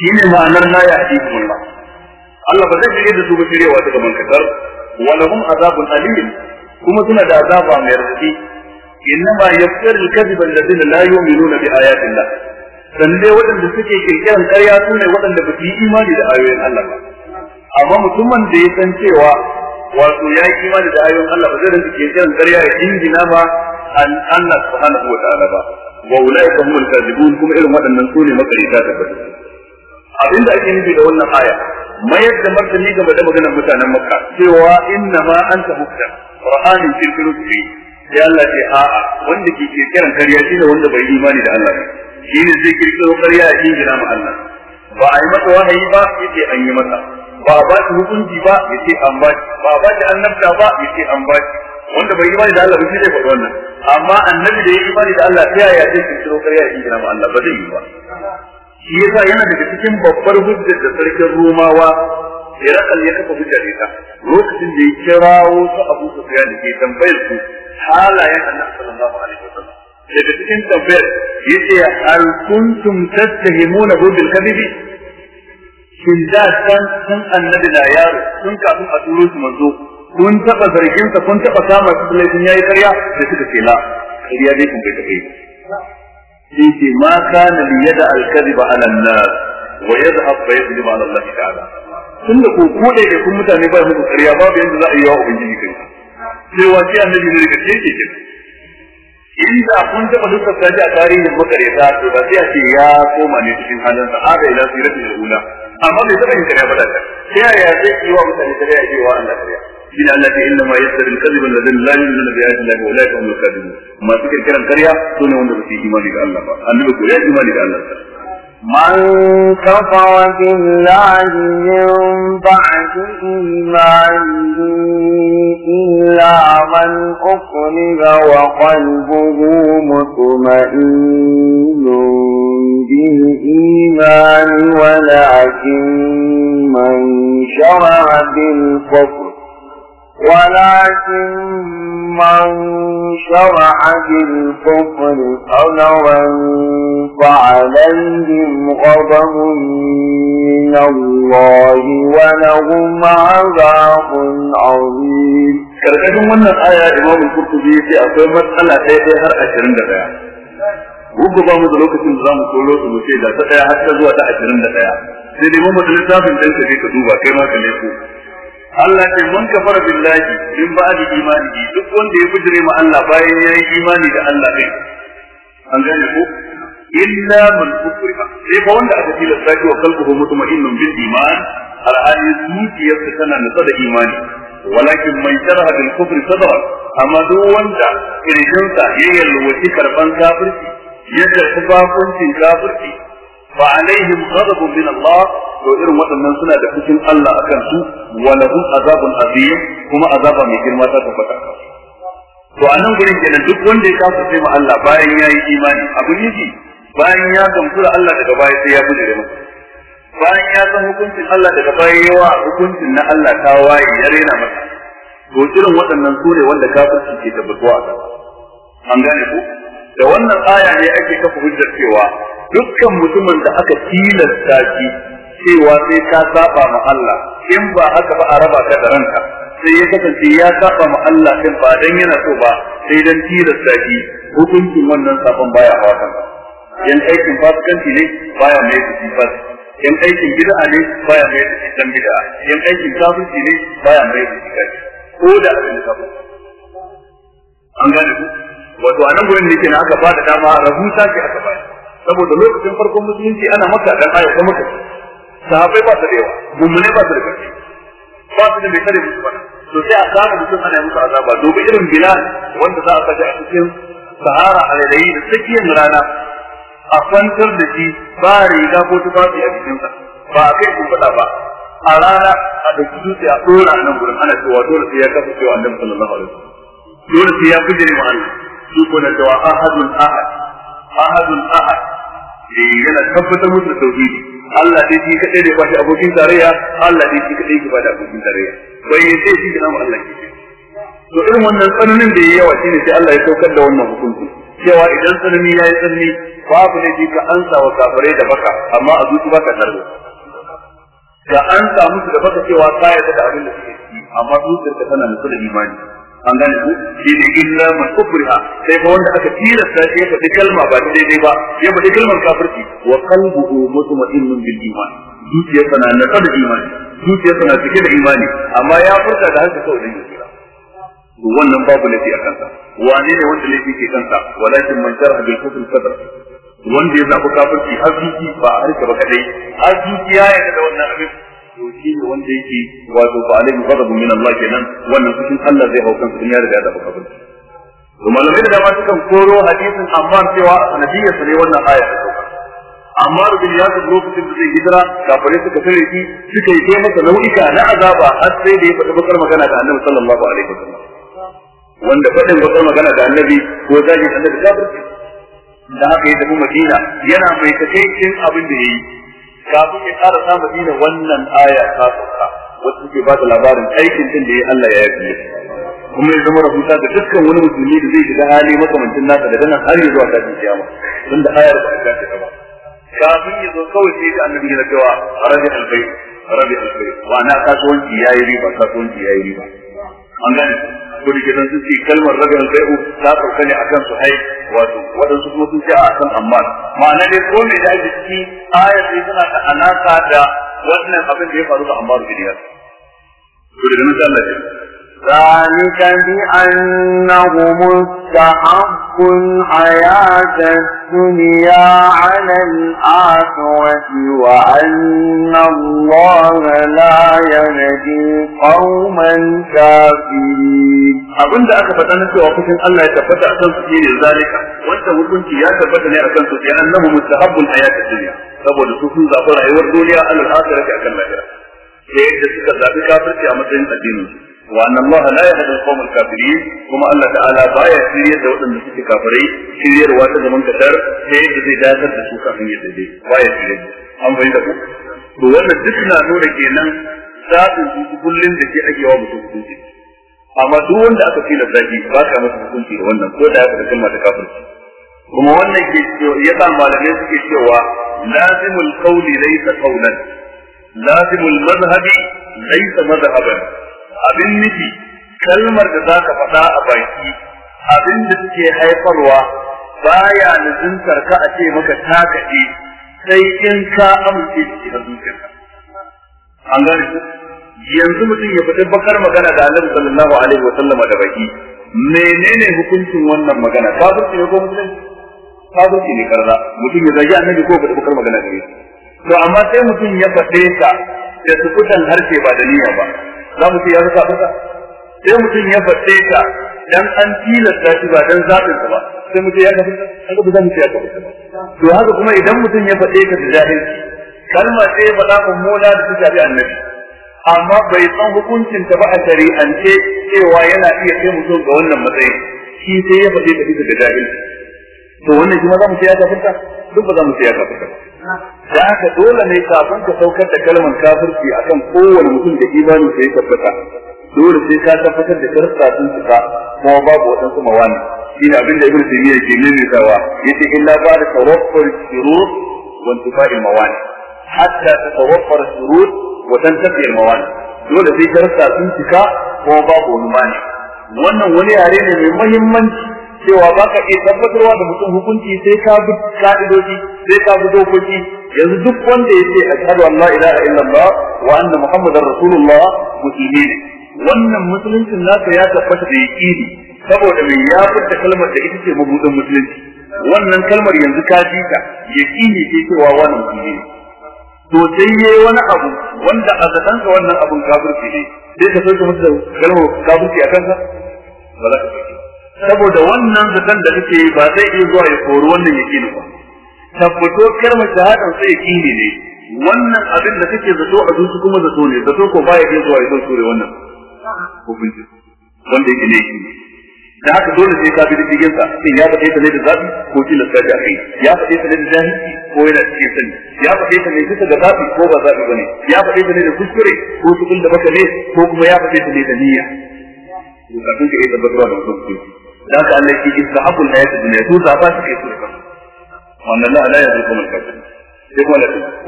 A: shine ma'anar la ya'tikum Allah. Allah ba zai shirye da su ba shiryewa ta gaban ƙasar wa lahum azabun alim. Kuma suna da azaba mai radadi innama yafsir al-kadhib alladhina la yu'minuna bi ayati Allah sanne waɗanda suke kirkiran ƙarya su ne waɗanda ba su yi imani da ayoyin Allah ba. Amma mutumin da ya san cewa wato ya yi imani da ayoyin Allah ba zai rinka kirkiran ƙarya ya jingina ba an Allah subhanahu wa ta'ala ba. Wa ulaika humul kadhibun kuma irin waɗannan su ne makarita tabbata abin da ake nufi da wannan aya mayar da martani game da maganar mutanen makka cewa inna ma anta mukta qur'anin kirkiru ce sai Allah ce a'a wanda ke kirkiran ƙarya shine wanda bai imani da Allah ba. Shine zai kirkiro ƙarya ya jingina ma Allah. Ba a yi masa wahayi ba ya ce an yi masa. Ba a ba shi hukunci ba ya ce an ba shi. Ba a ba shi annabta ba ya ce an ba shi. Wanda bai imani da Allah ba shi zai faɗi wannan. Amma annabi da ya imani da Allah ta yaya zai kirkiro ƙarya ya jingina ma Allah? Ba zai yi ba. Shi yasa yana daga cikin babbar hujjar da sarkin Romawa ya rakal ya kafa hujja da ita. Lokacin da ya kirawo su Abu Sufyan da ke tambayar su halayen Annabi sallallahu alaihi wasallam. Daga cikin tambayar ya ce hal kuntum tattahimuna bil kadhibi shin da san sun annabi na yaro sun kafin a turo su manzo kun taba zargin sa kun taba kama su laifin yayi karya da suka ce la kariya dai kun bai tafi ya ce ma kana li yada al kadhiba ala an-nas wa yadhhab fa yakذب ala Allah ta'ala. Tunda ko ko da ke kun mutane ba mu kariya babu yanda za a yi wa ubangiji kai. Sai wace annabi ne daga cikin ke inda kun taɓa lissafta shi a tarihin makareta to da sai a ce ya koma ne cikin halin sa hada ila siratin ula. Amma bai taɓa yin kariya ba da yaya zai yi wa mutane kariya ya yi wa Allah kariya إلى التي إنما يسر الكذب الذين لا يؤمنون بآيات الله وأولئك هم الكاذبون. ما تكر كلام في إيمانك
B: من كفر بالله من بعد إيمانه إلا من أكره وقلبه مطمئن بالإيمان ولكن من شرع بالكفر. ولكن من شرع بالكفر صدرا فعليهم غضب من الله ولهم عذاب عظيم
A: karkashin wannan aya imam al-qurtubi sai akwai matsala ɗaya ɗaya har ashirin da ɗaya Gugu ba mu da lokacin da zamu koro su mu ce da ta ɗaya har ta zuwa ta ashirin da ɗaya sai dai mun mutu littafin ɗan ka ka duba kai ma ka leko Allah ce mun kafara billahi min ba'di imanihi. Duk wanda ya bujire ma Allah bayan ya yi imani da Allah din an gane ko? Illa man kufriha. Sai fa wanda aka tilasta shi wa qalbuhu mutma'innun bil iman alhali zuciyarsa tana nutsa da imani. Walakin man sharaha bil kufri sadra amma duk wanda kirjinsa ya yalwaci karɓan kafirci ya karɓi bakuncin kafirci fa alaihim ghadabun min Allah. To irin waɗannan suna da fushin Allah akan su wa lahum azabun azim kuma azaba mai girma ta to a nan gurin kenan duk wanda ya kafa sai ma Allah bayan yayi imani abin yi bayan ya gamsu da Allah daga baya sai ya bujire masa bayan ya san hukuncin Allah daga baya yawa hukuncin na Allah ta waye ya rena masa. To irin waɗannan su ne wanda kafirci ke tabbatuwa a an gane ku? Da wannan aya ne ake kafa hujjar cewa dukkan mutumin da aka tilasta shi cewa sai ka saba ma Allah in ba haka ba a raba ka da ranka. Sai ya kasance ya saba ma Allah din ba dan yana so ba sai dan tilasta shi hukuncin wannan sabon baya hawa kanka yan aikin fasikanci ne baya mai shi fasik yan aikin bid'a ne baya mai da dan bid'a. Yan aikin kafirci ne baya mai da shi kafir ko da abin kafir an gane ku? Wato a nan gurin ne kenan aka ba da dama rahusa ce aka bayar saboda lokacin farkon musulunci ana maka dan aya ko maka. Sahabbai ba su da yawa mummune ba su da ƙarfi ba su da mai kare musu bana to sai a samu mutum ana musu azaba. Dubi irin bilal wanda za a kaje a cikin sahara a rairayi da tsakiyar rana. A kwantar da shi ba riga ko tufafi a jikinsa. Ba a kai kun faɗa ba. A rana a ɗauki dutse a ɗora nan gurin. Ana cewa dole sai ya kafa cewa annabi sallallahu alaihi wasallam. Dole sai ya bijire mu Allah shi ko na cewa ahadun ahad. Ahadun ahad. Da yana tabbatar musu da tauhidi. Allah dai shi kadai da ba shi abokin tarayya Allah dai shi kadai ke ba da abokin tarayya. Bai yi sai shi da namu Allah ke. To irin wannan tsananin da yayi yawa shine sai Allah ya saukar da wannan hukunci. Cewa idan tsanani ya yi tsanani babu ne ka ansa wa kafirai da baka amma a zuci baka tarbi ga an samu su da baka cewa ka yarda da abin da suke ciki amma zuciyarka tana nutsu da imani. An gane ku? Shi ne illa man ukriha. Sai fa wanda aka tilasta shi ya faɗi kalma ba daidai ba ya faɗi kalmar kafirci. Wa qalbuhu mutma'innun bil iman. Zuciyarsa na nutsu da imani. Zuciyarsa na cike da imani. Amma ya furta da haka kawai dan yake wannan babu laifi a kansa. Wane ne wanda laifi ke kansa? Walakin man sharaha bil kufr sadr wanda ya zaɓi kafirci har zuci ba a harka ba kadai har zuci ya yarda da wannan abin. To shi ne wanda yake wato fa alaihi ghadabun min Allah kenan wannan cikin Allah zai hau kansa ya riga da kafirci to malamai da dama sukan koro hadisin amma cewa sanadiyyar sa ne wannan aya ta sauka. Amma rubin ya tafi lokacin da zai hijira kafare suka tare shi suka yi kai masa nau'ika na azaba har sai da ya faɗi bakar magana da annabi sallallahu alaihi wasallam. Wanda faɗin bakar magana da annabi ko zagin annabi kafirci. Da haka ya tafi madina yana mai takaicin abin da ya yi. Kafin ya ƙara sa madina wannan aya ta sauka wacce suke ba da labarin aikin din da ya Allah ya yafi kuma ya zama rahusa ga dukkan wani musulmi da zai shiga hali makamancin nasa daga nan har ya zuwa tashin kiyama tunda ayar ba ta ta ba. Kafin ya zo kawai sai da annabi ya cewa rabi albai rabi albai wa na kasuwanci yayi riba kasuwanci yayi riba. An gane? Ko da sun ce kalmar rabi albai ta sauka ne akan su hai wato wadansu kuma sun ce a akan amma ma'ana ne ko me da ake ciki ayar ne tana da alaka da wannan abin da ya faru da Ammar bin Yasir to daga nan Allah
B: ذلك بأنه مستحق الحياة الدنيا على الآخرة وأن الله لا يهدي القوم الكافرين
A: abin da aka faɗa na cewa fushin Allah ya tabbata a kansu shine zalika wanda hukunci ya tabbata ne a kansu sai annahu mustahabbul hayatid dunya saboda su sun zaɓi rayuwar duniya alal akhirati akan lahira sai yadda suka zaɓi kafirci a matsayin addinin su wa anna allaha la yahdi al-qawm al-kafirin kuma Allah ta'ala baya shiryar da waɗanda suke kafirai shiryarwa ta zaman kadar sai yadda zai dakatar da su kafin ya daidai baya shiryar an bayyana ku to wannan duk na nuna kenan sabin su kullun da ke ake wa mutum hukunci amma duk wanda aka tilas zaki ba ka masa hukunci da wannan ko da ya faɗa kalma ta malamai suke cewa lazimul qawli laysa qawlan lazimul madhhabi laysa abin nufi kalmar da za ka faɗa a baki abin da suke haifarwa baya nuzintar ka a ce maka ta kaɗe sai in ka amince da cikin zuciyarka. An gane yanzu mutum ya fita bakar magana da annabi sallallahu alaihi wa sallama da baki menene hukuncin wannan magana? Kafirci ne ko musulunci? Kafirci ne karza mutum ya zagi annabi ko fita bakar magana da shi. To amma sai mutum ya faɗe ta da sukutan harshe ba da niyya ba. Za mu ce ya rasa masa sai mutum ya faɗe ta dan an tilasta shi ba dan zaɓin ba. Sai mu ce ya kafa haka ba za mu ce ya kafa to haka kuma idan mutum ya faɗe ta da jahilci kalma sai ya faɗa mummuna da ta shafi annabi. Amma bai san hukuncin ta ba a shari'ance cewa yana iya kai mutum ga wannan matsayin. Shi sai ya faɗe bisa da jahilci. To wannan kuma za mu ce ya kafa duk ba za mu ce ya kafa ba. Da haka dole ne kafin ka saukar da kalmar kafirci akan kowane mutum da imani sai tabbata. Dole sai ka tabbatar da karsa sun cika kuma babu waɗansu mawani. Shi ne abin da ibn taymiya ke maimaitawa. Yace illa ba da tawaffur shurut wa intifa'il mawani. Hatta tatawaffar shurut wa tantafi mawani. Dole sai karsa sun cika kuma babu wani mani wannan wani yare ne mai muhimmanci cewa ba ka iya tabbatarwa da mutum hukunci sai ka bi ka'idoji sai ka bi dokoki. Yanzu duk wanda ya ce ashhadu an la ilaha illallah wa anna muhammadar rasulullah musulmi ne. Wannan musuluncin nasa ya tabbata da yaqini saboda mai ya furta kalmar da ita ce mabudin musulunci. Wannan kalmar yanzu ka ji ta yaqini ce cewa wannan musulmi ne. To sai yayi wani abu wanda a zatanka wannan abun kafirci ne sai ka sauke masa kalmar kafirci a kansa? Ba za ka sauke saboda wannan zaton da kake yi ba zai iya zuwa ya kori wannan yaqini ba. Tabbato kalmar shahadan sai yaqini ne. Wannan abin da kake zato a zuci kuma zato ne. Zato ko baya iya zuwa ya sure wannan. Hukunci. Wanda yake ne yaqini da haka dole sai ka bi diddigin sa. Shin ya faɗe ta ne da zabi ko tilasta da kai? Ya faɗe ta ne da jahilci ko yana cikin sani? Ya faɗe ta ne bisa da zabi ko ba zabi ba ne ya faɗe ta ne da kuskure ko cikin da baka ne ko kuma ya faɗe ta ne da niyya? Kafin ka iya tabbatarwa da hukunci. Da haka Allah ke istahabul hayatu dunya to zaba shi kai su da kansu wannan la la yadrukum al kafir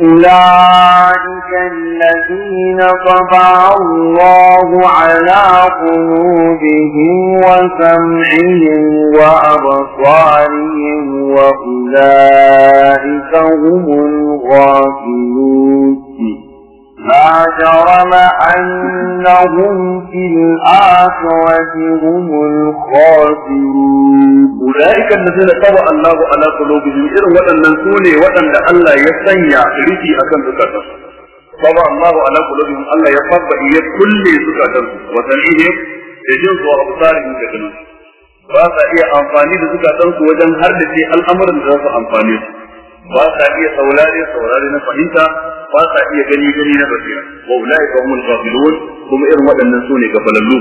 B: أولئك الذين طبع الله على قلوبهم وسمعهم وأبصارهم وأولئك هم الغافلون لا جرم أنهم في الآخرة هم الخاسرون
A: أولئك الذين طبع الله على قلوبهم إذن وأن نسوني وأن الله يسنع ريتي أكن زكاتهم طبع الله على قلوبهم الله يفضل كل زكاتهم وسمعهم يجنس وأبصارهم كجنون ba sa iya amfani da zukatansu wajen har da ce al'amuran da za su amfani su ba sa iya saurare saurare na fahimta ba sa iya gani gani na basira. Wa ulai ka humul ghafilun kuma irin waɗannan su ne gafalallu.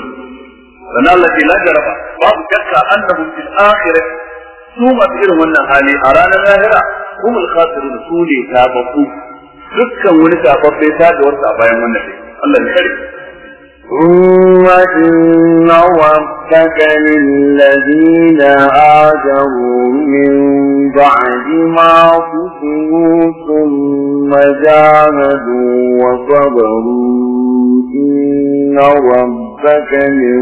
A: Dan Allah ke la jaraba babu shakka annahum fil akhirah su masu irin wannan hali a ranar lahira humul khasirun su ne tababbu. Dukkan wani tababbe ta da warsa a bayan wannan Allah ya kare.
B: ثم إن ربك للذين آجروا من بعد ما فتنوا ثم جاهدوا وصبروا إن ربك من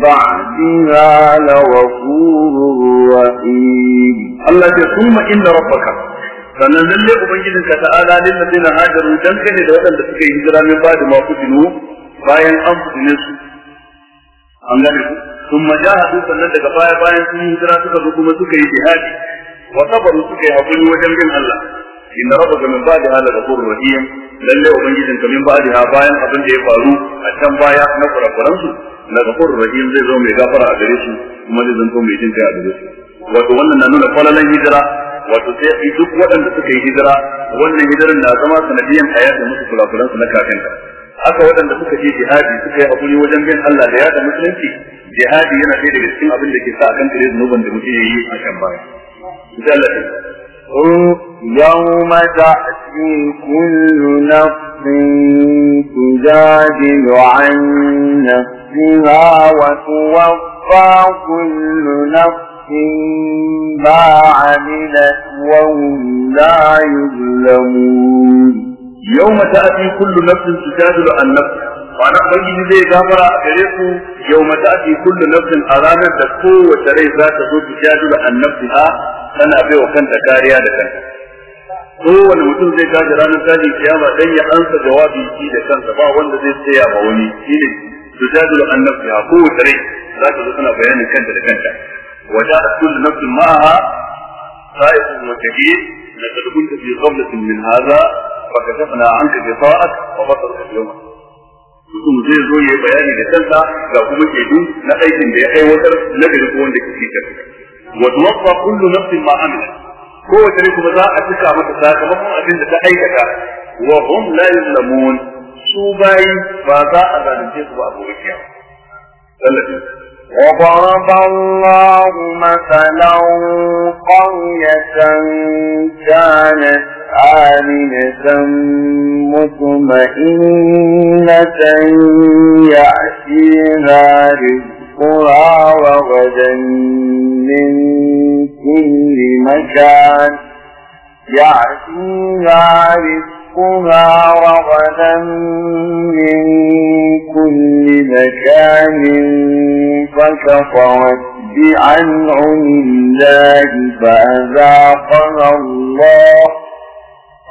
B: بعدها لغفور رحيم.
A: الله يقول إن ربك فنزل لأبنجل تعالى للذين هاجروا جنكني لغدا لتكي هجرا من بعد ما قتلوا bayan an fitine su. An gane ku? Sun majahadu sannan daga baya bayan sun yi hijira suka zo kuma suka yi jihadi. Wa sabaru suka yi haƙuri wajen bin Allah. Inna rabbaka min ba'di hala ghafurur rahim. Lalle ubangijin ka min ba'di ha bayan abin da ya faru a can baya na kurakuran su na ghafurur rahim zai zo mai gafara a gare su kuma zai zanto mai jin kai a gare su. Wato wannan na nuna falalan hijira. Wato sai duk waɗanda suka yi hijira wannan hijiran na zama sanadiyan ayatin musu kurakuran su na kafin haka waɗanda suka je jihadi suka yi hakuri wajen bin Allah da yada musulunci jihadi yana ɗaya daga cikin abin da ke sa akan kare zunuban da mutum yayi a kan baya
B: يوم تأتي كل نفس تجادل عن نفسها وتوفى كل نفس ما عملت وهم لا يظلمون
A: يوم تأتي كل نفس تجادل عن نفسها ma'ana ubangiji zai gafara a gare ku yau mata ake kullu nafsin a ranar da kowace rai za ta zo tijadu da annabsiha tana bai wa kanta kariya da kanta kowane mutum zai gaji ranar tashi kiyama dan ya ansa jawabi shi da kansa ba wanda zai tsaya ma wani shine tijadu da annabsiha kowace rai za ta zo tana bayanin kanta da kanta وجاءت كل نفس معها خائف وكبير لقد كنت في قبلة من هذا فكشفنا عنك غطاءك وبصرك اليوم mutum zai zo ya bayani da kansa ga kuma shaidu na aikin da ya aiwatar na gari ko wanda kake kai wa tuwaffa kullu nafsin ma amilat kowace ne kuma za a cika mata sakamakon abin da ta aikata wa hum la yuzlamun su bayi ba za a zalunce su ba a gobe kiyama
B: وضرب الله مثلا قرية كانت آمنة مطمئنة يأتيها رزقها رغدا من كل مكان يأتيها رزقها رغدا من كل مكان فكفرت بأنعم الله فأذاقها الله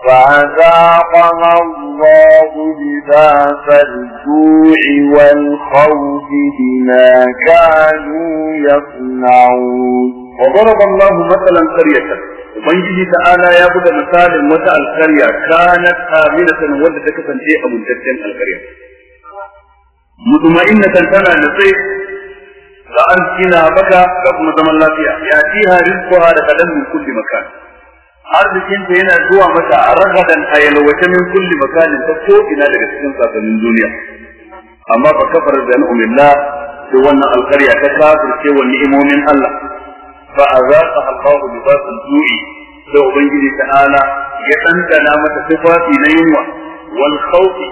B: فأذاقنا الله لباس الجوع والخوف بما كانوا يصنعون.
A: وضرب الله مثلا قرية. ومن وبنجي تعالى يا بدا مثال متى القرية. كانت آمنة ودتك تنتهي أبو تجن القرية. مطمئنة كان نصيب. فأنت كنا بكى لكم زمن لا فيها. يأتيها رزقها لقدم من كل مكان. Arzikin ta yana zuwa mata a ragadan a yalwace min kulli makanin ta ko ina daga cikin sasannin duniya. Amma fa kafar da ni'umillah sai wannan alkarya ta kafirce wa ni'imomin Allah. Fa azaqa Allahu libas al-ju'i da ubangiji ta'ala ya dandana mata sifafi na yunwa wal khawfi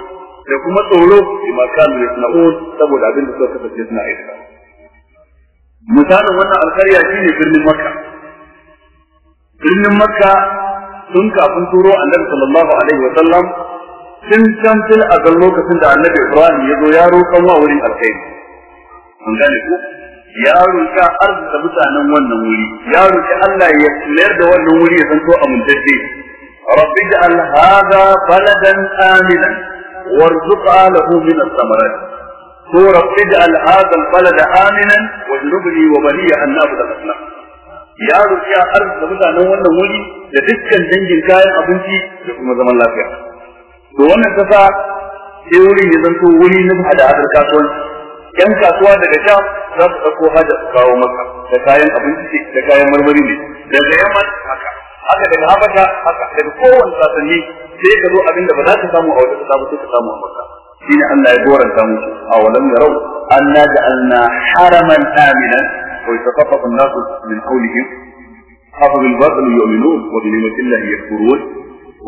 A: da kuma tsoro bima kanu yasna'un saboda abin da suka kasance suna aikata. Misalin wannan alkarya shine birnin makka. Birnin makka tun kafin turo annabi sallallahu alaihi wa sallam tun can fil azal lokacin da annabi Ibrahim ya zo ya roƙon wa wurin alkhairi an gane ku ya roƙa arzuta mutanen wannan wuri ya roƙi Allah ya mayar da wannan wuri ya zanto amintacce rabbi ja'al hadha baladan aminan warzuq lahu min as-samarat ko rabbi ja'al hadha al-balada aminan wajnubni wa baniya an na'budu al-asnam ya roƙi arzuta mutanen wannan wuri da dukkan dangin kayan abinci da kuma zaman lafiya. To wannan kasa sai wurin ya zanto wuri na hada-hadar kasuwanci. Yan kasuwa daga sham za su ɗauko haja su kawo maka da kayan abinci da kayan marmari ne. Daga yaman haka haka daga habasha haka daga kowane sasanni sai ka zo abin da ba za ka samu a wata kasa sai ka samu a maka shine Allah ya goranta musu. A walam yarau anna ja'alna haraman aminan ويتخطط الناس من حولهم حفظ الباطل يؤمنون وبنعمة الله يكفرون.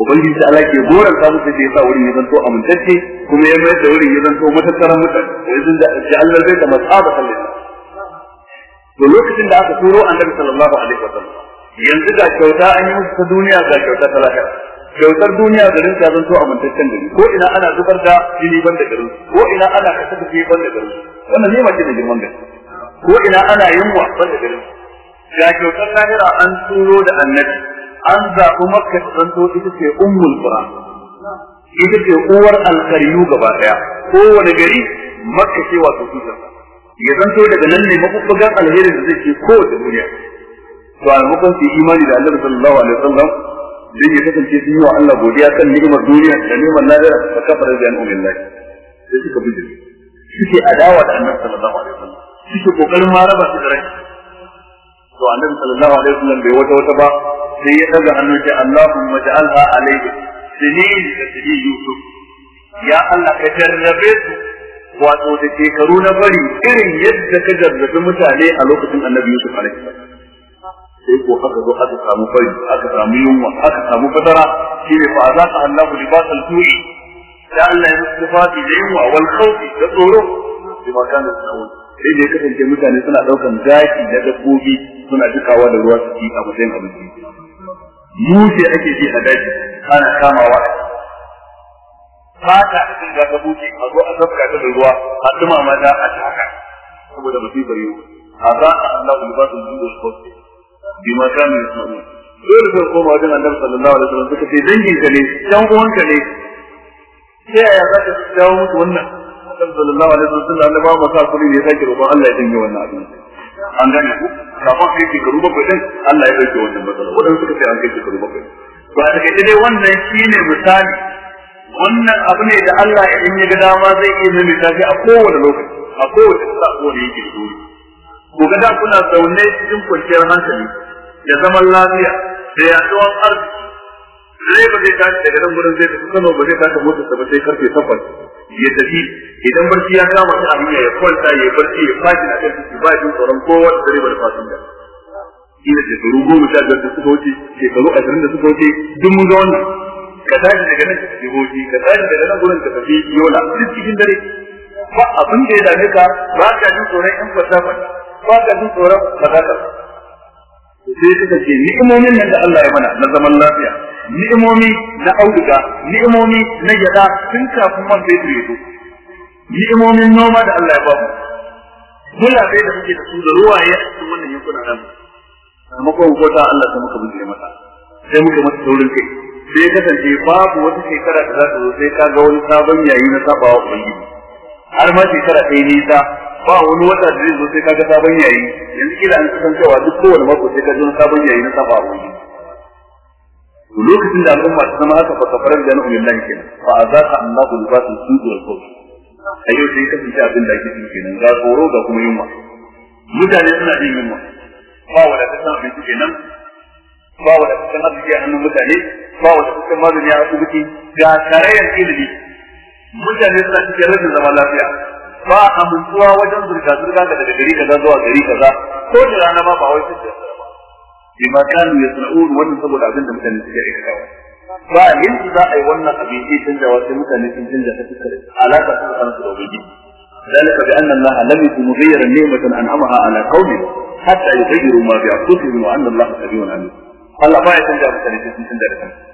A: وبنجي سألك يقول الكافر في ديسا ولي يزن تو أمن تكي كم يمعي دوري يزن تو متى ترى متى. ويزن جعل البيت مصعب خلينا ولوك سند عاك أن نبي الله عليه وسلم. ينزل كوتا أن يمس في الدنيا ذا كوتا تلاحظ كوتا الدنيا ذا لنسى يزن تو أمن هو إلا أنا زبر جيني بند جرن أنا كسد في بند جرن وأنا نيمة جيني جرمان ko ina ana yunwa ban da garin. Ga kyautar lahira an turo da annabi. An zaɓi makka ta zanto ita ce ummul qura. Ita ce uwar alkariyu gaba ɗaya kowane gari makka ce wato tushen ya zanto daga nan ne mabubbugan alherin da zai ce kowace duniya. To a maimakon su imani da annabi sallallahu alaihi wasallam dan ya kasance sun yi wa Allah godiya kan ni'imar duniya da ni'imar lahira da kafara da annabi Allah sai suka bi suke adawa da annabi sallallahu alaihi wasallam. Suke ƙoƙarin ma raba su da to annabi sallallahu alaihi wasallam bai wata wata ba sai ya daga hannun shi Allahumma ja'alha alayhi sinin da sinin Yusuf. Ya Allah ka jarrabe su. Wato da shekaru na bari irin yadda ka jarrabe mutane a lokacin annabi Yusuf alaihi sai ko aka zo aka samu fari aka samu yunwa aka samu fatara shine fa azaka Allahu libasal tu'i da Allah ya musu fati da yunwa wal khawfi da tsoro. Bima kana sunawun sai da ya kasance mutane suna ɗaukan zaki da dabbobi suna dukawa da ruwa su ci a matsayin abinci. Mushe ake ji a daji ana kamawa. Fata a cikin gasa buke a zo a zafka ta da ruwa a duma mata a haka saboda musibar yau a za a Allah ku ba su zuwa kofi bi ma kanu yasma'un dole sai koma wajen Annabi sallallahu alaihi wasallam suka ce dangin ka ne dan uwanka ne. Sai ya za ka dawo musu wannan? Sallallahu alaihi wasallam Allah ba mu sa kuri ne sai roƙon Allah ya dinga wannan abin. An gane ku? Kafin kai shekaru bakwai din Allah ya ɗauke wannan matsala. Wadanda suka ce an kai shekaru bakwai. Ba da kai dai wannan shine misali. Wannan abu ne da Allah in ya ga dama zai iya mimita shi a kowane lokaci a kowace kasa a kowane yake da ko ga da kuna zaune cikin kwanciyar hankali da zaman lafiya da yaduwar arziki. Zai ba zai tashi daga nan gurin zai tafi Kano ba zai tashi motar sa ba sai ƙarfe takwas. Ya tafi. Idan barci ya kama shi a hanya ya kwanta ya barci ya fashi na titi ba jin tsoron kowa da dare ba da fasinja. Ina shekaru goma sha biyar da suka wuce shekaru ashirin da suka wuce duk mun ga wannan. Ka tashi daga nan ka tafi hoji ka tashi daga nan gurin ka tafi yola duk cikin dare. Ba abin da ya dame ka ba ka jin tsoron yan fasafa ba ka jin tsoron fadakar sai suka ce ni'imomin nan da Allah ya mana na zaman lafiya. Ni'imomi na auduga ni'imomi na gyada tun kafin man fetur ya zo. Ni'imomin noma da Allah ya ba mu. Gulabe da muke da su da ruwaye a cikin wannan yankuna nan sakamakon kota Allah ta muka bijire masa. Sai muka masa saurin kai. Sai kasance babu wata shekara da za ta zo sai ka ga wani sabon yayi na sabawa ubangiji. Har ma shekara ta yi nisa ba wani wata da zai zo sai ka ga sabon yayi. Yanzu kila an kasan cewa duk kowane mako sai ka wani sabon yayi na sabawa ubangiji. Lokacin da al'umma ta zama haka fa kafarar da na'umin lahi kenan. Fa azaka Allahu libasul su'i wal khawf. A yau sai kasance abin da ake ciki kenan. Ga tsoro ga kuma yunwa. Mutane suna jin yunwa. Ba wadataccen abinci kenan. Ba wadataccen arziki a hannun mutane. Ba wadataccen magani a asibiti. Ga tarayyar ilimi. Mutane suna cikin rashin zama lafiya. Ba amintuwa wajen zurga-zurga daga gari kaza zuwa gari kaza. Ko da rana ma ba wai sai بما كانوا يصنعون وأنا سبب عبد مثلا في جائحة كوان بعد ينسى أي وأنا قبيتي تنجا واسمتا نسين تنجا فتكر على تأثير خلاص الأوبيدين ذلك بأن الله لم يكن مغير النعمة أنعمها على قومه حتى يغيروا ما بعقوتهم وأن الله سبيل عنه قال الله ما يتنجا فتنجا فتنجا فتنجا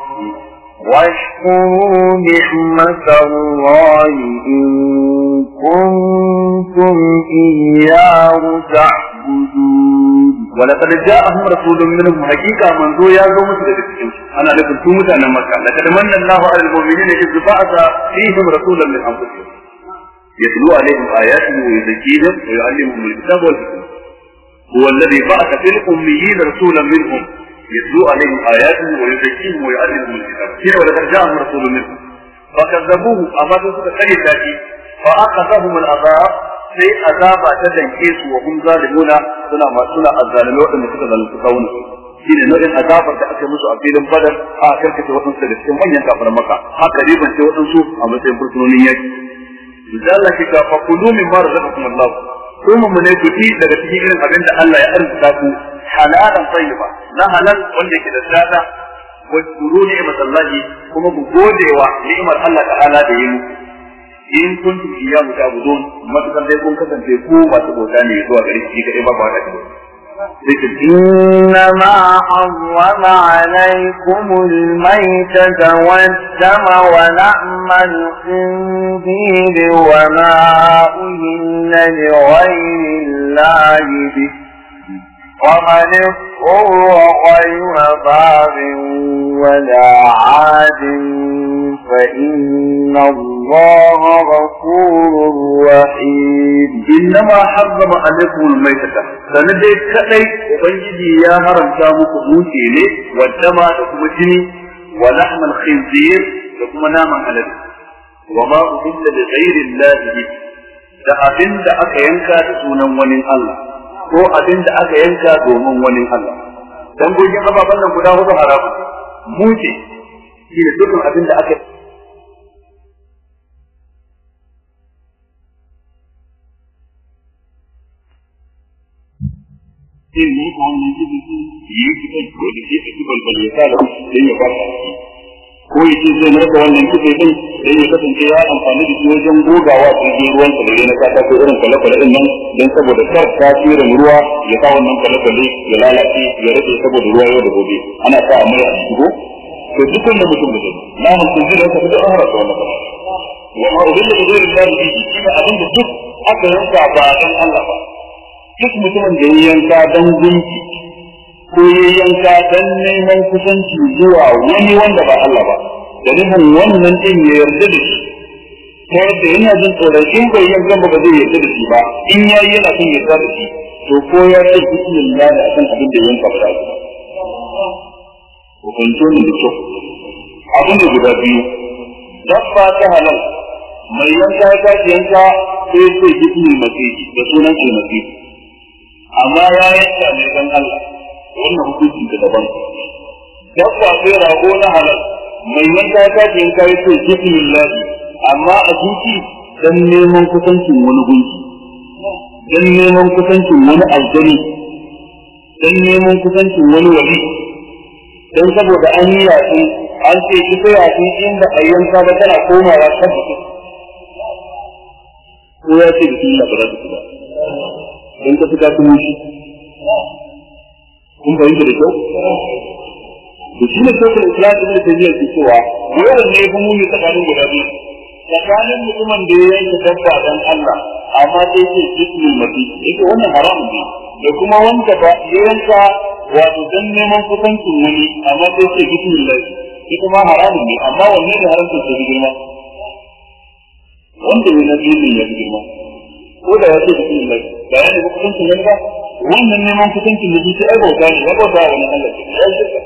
B: واشكروا نعمة الله إن كنتم إياه تعبدون.
A: ولقد جاءهم رسول منهم. حقيقة من ذو يازو مسجد. أنا لكم تومت أنا مكة. لقد من الله على المؤمنين إذ بعث فيهم رسولا من أنفسهم. يتلو عليهم آياته ويزكيهم ويعلمهم الكتاب والحكمة. هو الذي بعث في الأميين رسولا منهم. يتلو عليهم آياته ويزكيهم ويعلمهم الكتاب حين ولقد جاءهم رسول منهم فكذبوه أما تنسك كلمة فأخذهم العذاب sai azaba ta danke su wa hum zalimuna suna ma suna azzalimai waɗanda suka zalunci kawuna shine nau'in azabar da aka musu a filin badar a karkace waɗansu daga cikin manyan kafar maka haka riban ce waɗansu a matsayin fursunonin yaki da Allah ke kafa kulu min ma razaqakum Allah ko mu ne ku ci daga cikin irin abin da Allah ya arzuta ku halalan tayyiba na halal wanda yake da tsada wa shukuru ni'matallahi kuma ku godewa ni'imar Allah ta'ala da yi muku in kuntum iyyahu ta'budun matakan dai kun kasance ku masu bauta ne zuwa gare shi kadai ba ba da
B: إنما حرم عليكم الميتة والدم ولحم الخنزير وما أهل لغير الله به ومن اضطر غير باب ولا عاد فإن الله غفور رحيم.
A: إنما حرم عليكم الميتة. سندي كأي وبنجي يا هرم كامو قبوتي لي والدم لكم جني ولحم الخنزير لكم نام على وما أهل لغير الله به. da abin da aka yanka da sunan wani Allah ko abin da aka yanka domin wani Allah dan gogin ababen nan guda huɗu haramu muke shi ne dukkan abin da aka in ne ko wannan kidi yi ko da kidi balbal ya sa dan ya fara ko ya ce zai narka wannan kidi din dan ya kasance ya amfani da wajen gogawa ruwan sa da irin kwale-kwale nan dan saboda kar tasirin ruwa ya sa wannan kwale-kwale ya lalace ya rage saboda ruwa yau da gobe. Ana sa a mai a shigo to duk wanda mutum na mutum zai rasa an rasa wannan kamar wa ma da zai shi abin da duk aka yanka ba Allah ba. Duk mutumin da ya yanka dan gunki ko ya yanka dan neman kusanci zuwa wani wanda ba Allah ba. Da nufin wannan din ya yarda da shi. Ta yadda yana jin tsoron in bai yanka ba zai yarda da shi ba. In ya yi yana son yarda da shi. To ko ya ce bismillah da akan abin da yanka ba za ba. Hukunce ne da kyau. Abin da guda biyu. Dabba ta halal. Mai yanka ya tashi yanka sai ce bismil masiji da sunan almasiji amma ya yanka ne dan Allah. Wannan hukunci da daban. Dabba sai rago na halal. Mai yanka ya tashi yanka ya ce bismillah. Amma a zuci dan neman kusancin wani gunki. Dan neman kusancin wani aljani. Dan neman kusancin wani wali. Dan saboda an yi yaƙi an ce ita yaƙi inda a yanka ba tana komawa kan ko ya ce bikin Allah ba za ta ba. Dan ka fita kuma shi. Kun fahimta da kyau? To shi ne sokul cewa yawan ne kuma tsakanin guda biyu. Tsakanin mutumin da ya dan Allah amma yake wannan haramun ne. Da kuma wanda ba ya yanka wato dan neman kusancin wani amma ne amma wanne da wanda ne na ko da da ya nemi kusancin wani ba. Wannan neman kusancin da shi ai bauta ne ya bauta wani Allah ce ya shirka.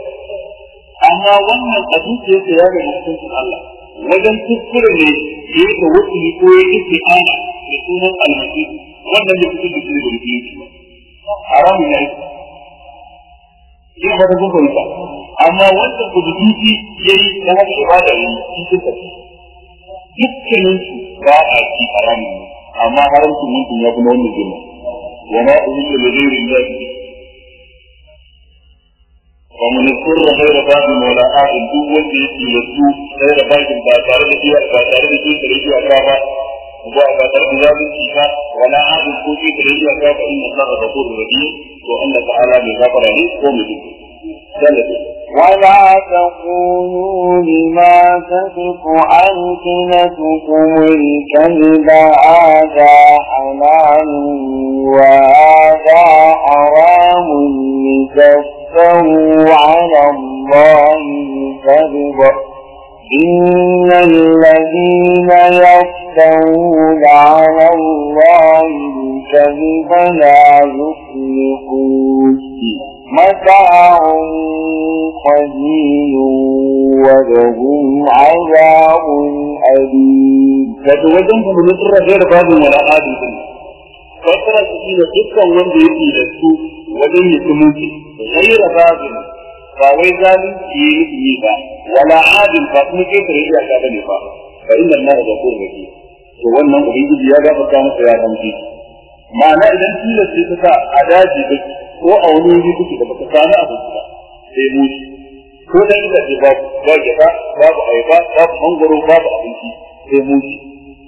A: Amma wannan a zuciyarsa ya ga kusancin Allah wajen kuskure ne ya yi da wasu ko ya yi isti'ana da sunan almasihu wannan da kusa da shi da mutum ba. Haramun ya yi. Ba ta kun fahimta. Amma wanda ku duki yayi da haka ibada yi shi ke tafi dukkanin su ba a ci haramun amma haramcin mutum ya kuma wannan girma. wa ma uhilla li ghayri Allah ومن اضطر غير باغ ولا عاد duk wanda yake da su غير باغ ba tare da iya ba tare da iya da iya ba ba ba tare da zalunci ba wala عاد ko iya da iya ba fa inna Allah ghafurur rahim to Allah ta'ala mai gafara ne ko mai duk
B: ولا تقولوا لما تصف ألسنتكم الكذب هذا حلال لتفتروا على الله الكذب إن الذين يفترون على الله الكذب لا يفلحون متاع قليل ولهم عذاب أليم
A: فتوجههم من نصر غير باب ولا عادل fasara su shi da dukkan wanda yake da ghaira babin ba wai zalunci ya yi ba wala adil ba kuma ke tare iya ka ba ne ba fa inna allaha ghafurur rahim to wannan ubangiji ya gafarta masa ya gamji ma'ana idan tilas ce ta sa a daji da ko a wani wuri kuke da baka sami abu ba sai mu ko da ita ce babu ba gaba babu ayaba babu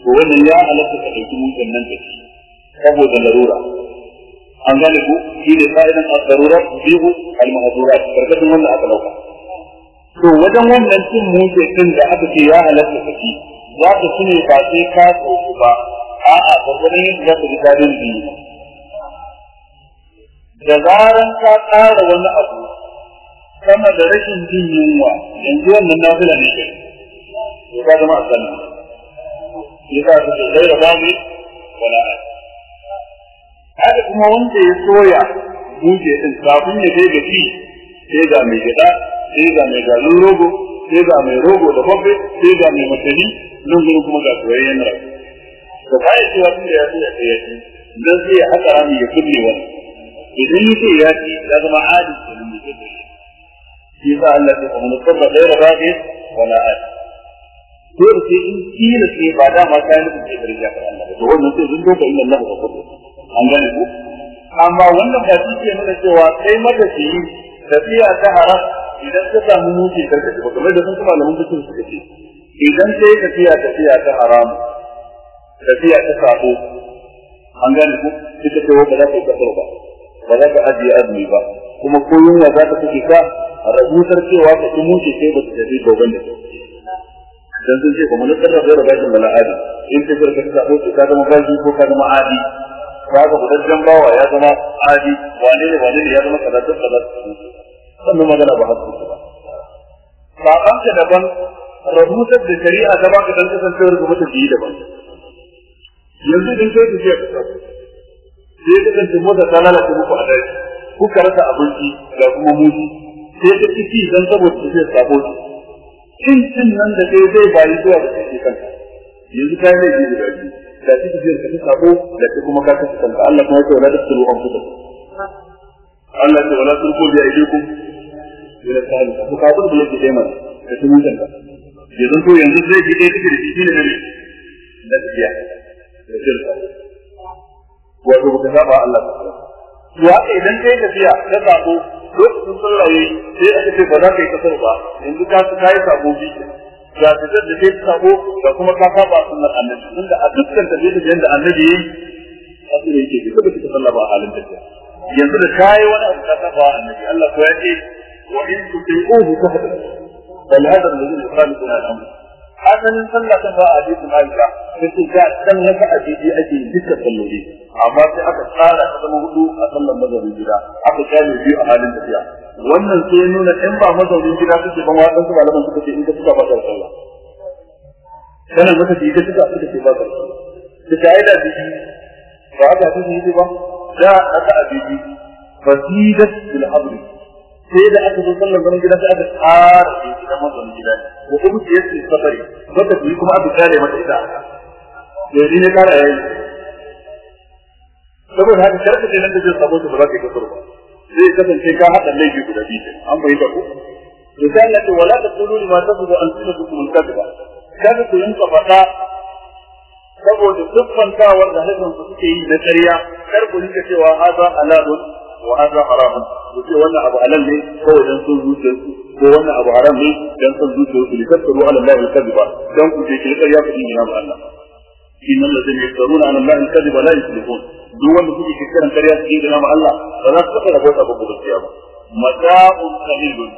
A: sai ya halatta saboda larura an gane shi ne fa'idan al-darura bihu al-mahdurat ƙarƙashin wannan aka ɗauka to wajen wannan cin muke din da aka ce ya halatta kaci za ka ci ne ba sai ka tsoku ba. A'a gurgurin yadda za ka ji daɗin biyu da zaran ka ƙara wani abu sama da rashin jin yunwa yanzu wannan nafila ne kai. Ya zama a sannan ya sa ka ce zai da babu wala. Haka kuma wanda ya soya buje din kafin ya kai ga ci sai ga mai gida sai ga mai garin rogo sai ga mai rogo da babbe sai ga mai matani nan gurin kuma ga soyayyen rai da baya cewa tun da ya so ya kai ya ci dan sai ya haka rami ya kulle wani. Idan ya ce ya ci ya zama adi ke nan da ke shi sa Allah ya kuma nusarra gaira baɗi wala adi dole sai in kila sai ba dama kayan nufin sai bari ya Allah to wannan sai zun doka inna Allah ya kulle an gane ku? Amma wannan ba shi ke nuna cewa kai mata ce yi tafiya ta haram idan ka samu mutu kar ka ce ba kamar da sun kuma malamin bikin suka ce idan kai tafiya tafiya ta haram tafiya ta sabo. An gane ku? Suka ce ba za ka yi ƙasar ba ba za ka ajiye azumi ba kuma ko yunwa za ta kuke ka a rabutar cewa ka ci mutu sai ba su tafi dogon da dan sun ce kuma na sarrafa zai rabashin bala'adi in ka kar ka ta sabo ka zama bashi ko ka zama adi. Kaga budajjen bawa ya zama adi wane ne wane ne ya zama kaza sannan magana ba ba. Daban da shari'a ta dan kasancewar ga mutum biyu daban. Yanzu idan kai ka ka mota ta muku a daji kuka rasa abinci ga kuma mutu. Sai ka ci dan saboda tafiya sabo cin cin nan da kai zai bayi zuwa da kake kanka. Yanzu kai ne biyu. da da shi tafiyar ka ta sabo da ta kuma ka kashe kanka. Allah kuma ya ce wala tasulu anfusakum. Allah ce wala tulqu bi aydikum. Ila sahil ku ka gudu da yake mana da tumun kanka. Yanzu to yanzu zai ji dai kike da shi ne da tafiya. Da shirka wato baka saba Allah ta to haka idan kai tafiya ka sabo lokacin sallaye sai aka ce ba za ka yi ƙasar ba. Yanzu ka ka yi sabo bi ga fitar da ke sabo da kuma ka saba sunnar annabi. Tunda a dukkan tafiye da yanda annabi yayi asu ne yake duka baka sallah ba halin tafiya. Yanzu da kai wani abu ka saba annabi Allah ko ya ce wa in tuti'uhu tafadu bal hada alladhi yukhalifuna al-amr. Asalin sallah ta ba a hadisin Aisha. Sai ga dan haka a jiji ake duka salloli. Amma sai aka tsara ta zama huɗu a sallar mazaunin gida. Aka kame biyu a halin tafiya. Wannan sai nuna in ba mazaunin gida suke ban waɗansu malaman suka ce in ka suka ba ka sallah. Kana maka ji ka suka suka ce ba ka sallah. Da shaida biji ba aka yi ba. Da aka a biji fasidat bil habri sai da aka zo sallar zaman gida sai aka tsara shi mazaunin gida da kuma ce yake safari wanda kuma aka kare mata ita. Yanzu ne kara yayi. Saboda haka kar ka ce da zai sabo su ba za ka yi zai kasance ka haɗa laifi guda biyu an bai da ku misali ce wala taqulu lima tasbu anfusukum al-kadhiba. Kada ku yanka faɗa saboda siffantawar da hakan ku suke yi na ƙarya. Kar ku rinka cewa haza halalun wa haza haramun ku ce wannan abu halal ne ko dan sun zuciya ko wannan abu haram ne dan sun zuciya su likaftaru ala Allah al-kadhiba dan ku ce ki ƙarya ku dinga ma Allah إن الذين يفترون على الله الكذب لا يفلحون duk wanda suke kiran ƙarya su dinga ma Allah ba za su taɓa rabota ba gobe kiyama mata'un qalilun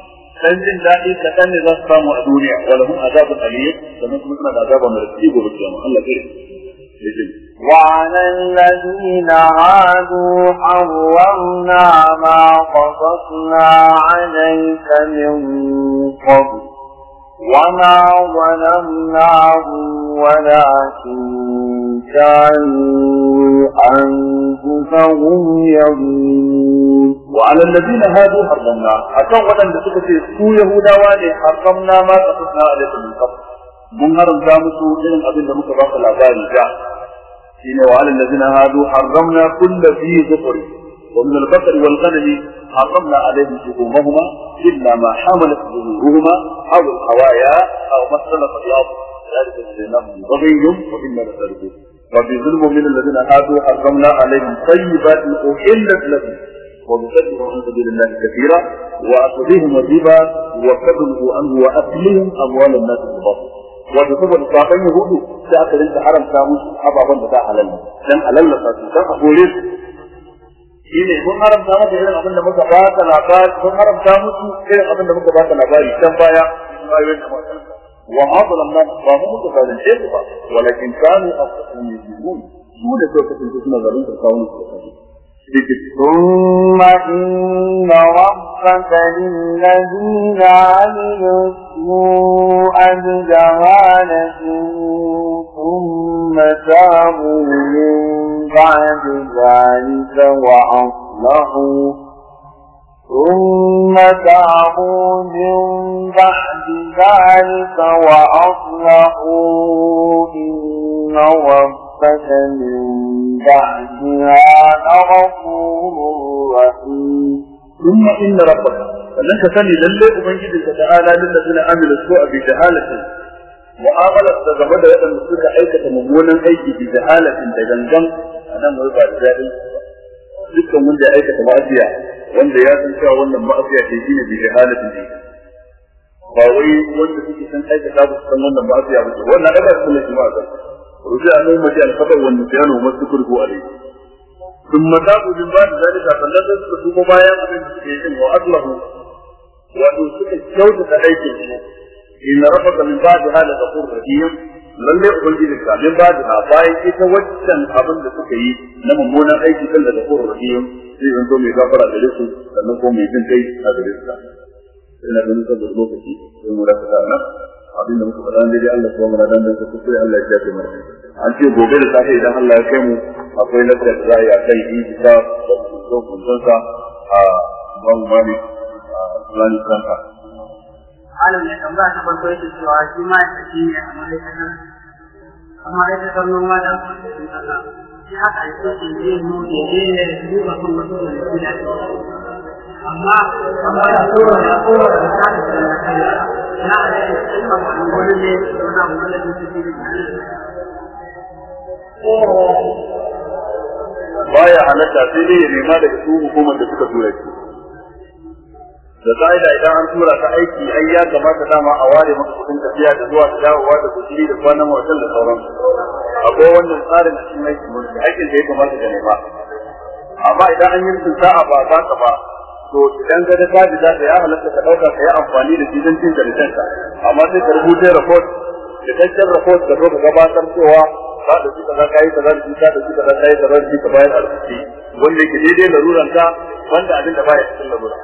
A: dan jin daɗi kaɗan ne za su samu a duniya wa lahum azabun aliyyah sannan kuma suna da azaba mai rafi gobe kiyama Allah kai
B: وعلى الذين هادوا حرمنا ما قصصنا عليك من قبل وما ظلمناهم ولكن كانوا أنفسهم يظلمون.
A: وعلى الذين هادوا حرمنا. أكون ودن بسكة سو يهودا واني حرمنا ما قصصنا عليك من قبل. من هرم دامسو إلن أبن دمك shine wa alal ladina hadu harramna kullu fi dhukr wa min al-baqr wal ghanam harramna alayhim shuhumahuma illa ma hamalat zuhuruhuma aw al-hawaya aw ma salafa yad ذلك جزيناهم بغيهم وإنا لصادقون وبظلم من الذين هادوا حرمنا عليهم طيبات أحلت لهم وبصدهم عن سبيل الله كثيرا وأخذهم الربا وقتله عنه وأكلهم أموال الناس بالباطل wato saboda sakon yahudu sai aka rinka haramta musu ababen da za a halalla dan halalla su dan a kore su shine mun haramta maka irin abin da muka baka labari mun haramta musu irin abin da muka baka labari can baya ayoyin da muka wa adlamna ba mu muka zalunce su ba walakin kanu anfusahum yuzlimun su da suka kasance suna zalunta kawunan su
B: ثم إن ربك للذين عملوا السوء بجهالة ثم تابوا من بعد ذلك وأصلحوا. ثم تابوا من بعد ذلك وأصلحوا. إن ربك من بعدها لغفور رحيم
A: ثم إن ربك sannan ka sani lalle ubangijin ka ta'ala lil ladina amilu su'a bi jahalatin mu'amalar da game da waɗanda suka aikata mummunan aiki bi jahalatin da gangan a nan wai ba da daɗin dukkan wanda ya aikata ma'asiya wanda ya san cewa wannan ma'asiya ce shine bi jahalatin ne ba wai wanda suke san aikata ba su san wannan ma'asiya ba ce wannan daga cikin shi ma'asiya رجع أنهم مجال الخطأ والنسيان وما استكره عليه ثم تابوا من بعد ذلك فلن تسلكوا بايا من سكيتهم وأصله وأن سكت جودة أيديهم إن رفض من بعد هذا غفور رحيم lalle ubangijinka min ba da bayan ita waccan abin da suka yi na mummunan aiki kan da gafurur rahim zai zanto mai gafara gare su sannan ko mai jin kai a gare su ina ganin saboda lokaci sai mu rasa nan abin da muka faɗa dai Allah kuma muna dan da kuskure Allah ya jafe mana. An ce gobe da safe idan Allah ya kai mu akwai lakar da za a yi a kai idisa da kunzo kunzonsa a babu mali a islami kanka
C: alam ne kan ba ta farko yake cewa shi ma ya shi ne a ma'aikatar amma ya ta noma da kuɗin kasa shi haka ya ce zai mu ya ya duba kan wasu da su da amma amma ya tsoro ya tsoro da ta da na da shi. Da
A: baya halatta sai dai ya nema daga su hukumar da suka tura shi. Da ka'ida idan an tura ta aiki ai ya kamata dama a ware maka kuɗin tafiya da zuwa da dawowa da guduri da kwanan wajen da sauransu. Akwai wannan tsarin a cikin aikin mulki aikin da ya kamata ka nema. Amma idan an yi rikin sa'a ba za ka ba. To idan ga da kaji za ka ya halatta ka ɗauka ka yi amfani da shi don cin da kanka amma sai ka rubuta report cikakken report da zo ka gabatar cewa ka da shi kaza kai kaza da shi ka da shi kaza kai kaza da shi ka bayar a rubuce wanda yake daidai laruran ka wanda abin da baya cikin larura.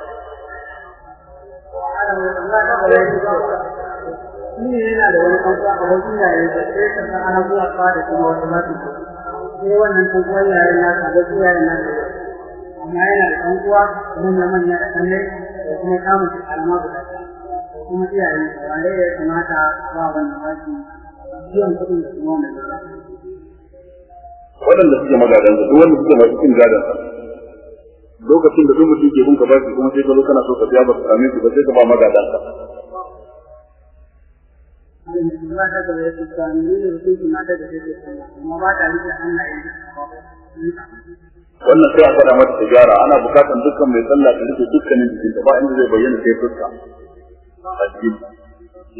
C: Ni yana da wani kanka a wasu yayin da sai ka ana zuwa da kuma wata ba su sai wannan kanka yayin na ka ga yayin na ka amma yana da kankuwa manya manya da kanne da kuma kamun shi alama guda kuma iyayen wanda ya kamata ba wannan baki biyan kuɗin da kuma wannan
A: waɗanda suke magadan duk wanda suke masu cin gadon lokacin da duk mutum ke bin ka bashi kuma sai ka zo kana so ka biya ba ka same shi ba sai ka ba magadan ka.
C: Ba ta da yake tsani ne mata da take amma ba ta riƙe hannayen
A: wannan sai a faɗa mata tijara ana bukatan dukkan mai sallah ta riƙe dukkanin jikin ta ba inda zai bayyana sai fuska. A cikin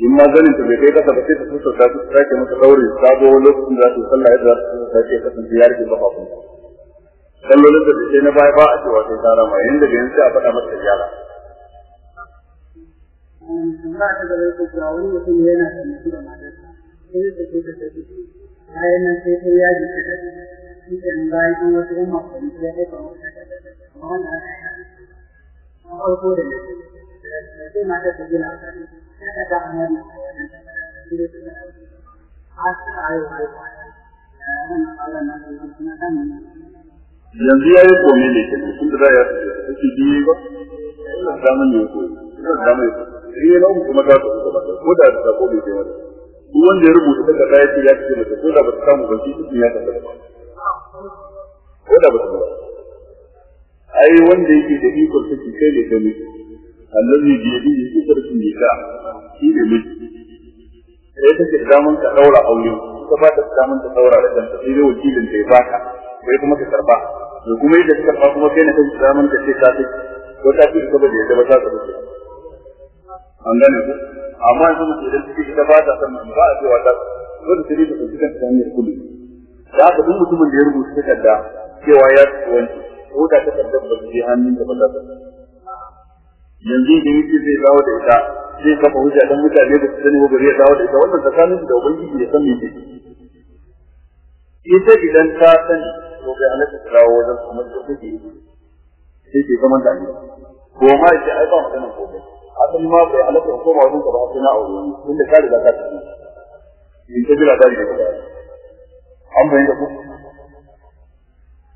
A: in ma ganin ta bai kai kasa ba sai ta fuska ta su sake masa daure sabo lokacin da ta sallah yadda za ta sake kasance ya riƙe kafafun sallolin da take na baya ba a cewa sai ta rama. Yayin da yanzu a faɗa mata tijara
C: ba ta yana da matarsa. Sai ta bayan nan sai ta yaji ta nan bayan an wasu ya tafi farko da ne da da da
A: yanzu ya yi kome ne ke tun da ya take biyu ba. Ina samun ya koyi ina samun ya koyi sai na kuma ta su gaba ko da ta ko bai wani duk wanda ya rubuta daga ɗaya ce ya ce mata ko da ba ta samu ba shi ya tabbata ba. Ko da ba ta ba. Ai wanda yake da ikon take kai ne kai miki allazi bi yadihi qudratul nika shi ne miki sai take da daman ka daura aure ka ba ta daman ta daura da kanta sai wakilin da ya baka sai kuma ka karɓa da kuma yadda ka karɓa kuma kai ne kai daman ka ce ka ce ko ta fi saboda yadda ba ta ka an gane ku? Amma yanzu mutum idan suke ita ba ta san ba a cewa ta dole sai ta ɗauki kanta ta hanyar kudu da haka duk mutumin da ya rubuta takarda cewa ya ci wanci ko da takardar ba su je hannun da ba ta yanzu idan yake zai dawo da ita zai kafa hujja dan mutane da su sani ba zai dawo da ita. Wannan tsakanin da ubangiji ya san me ke ita idan ta sani to bai halatta ta dawo wajen kuma ta take sai ke zaman da ne ko ma ce ai ba maganar ko bai asali ma bai halatta ko koma wajen ka ba sai na aure ni inda ka riga ka tafi. In ta jira da riga ka an bayyana ku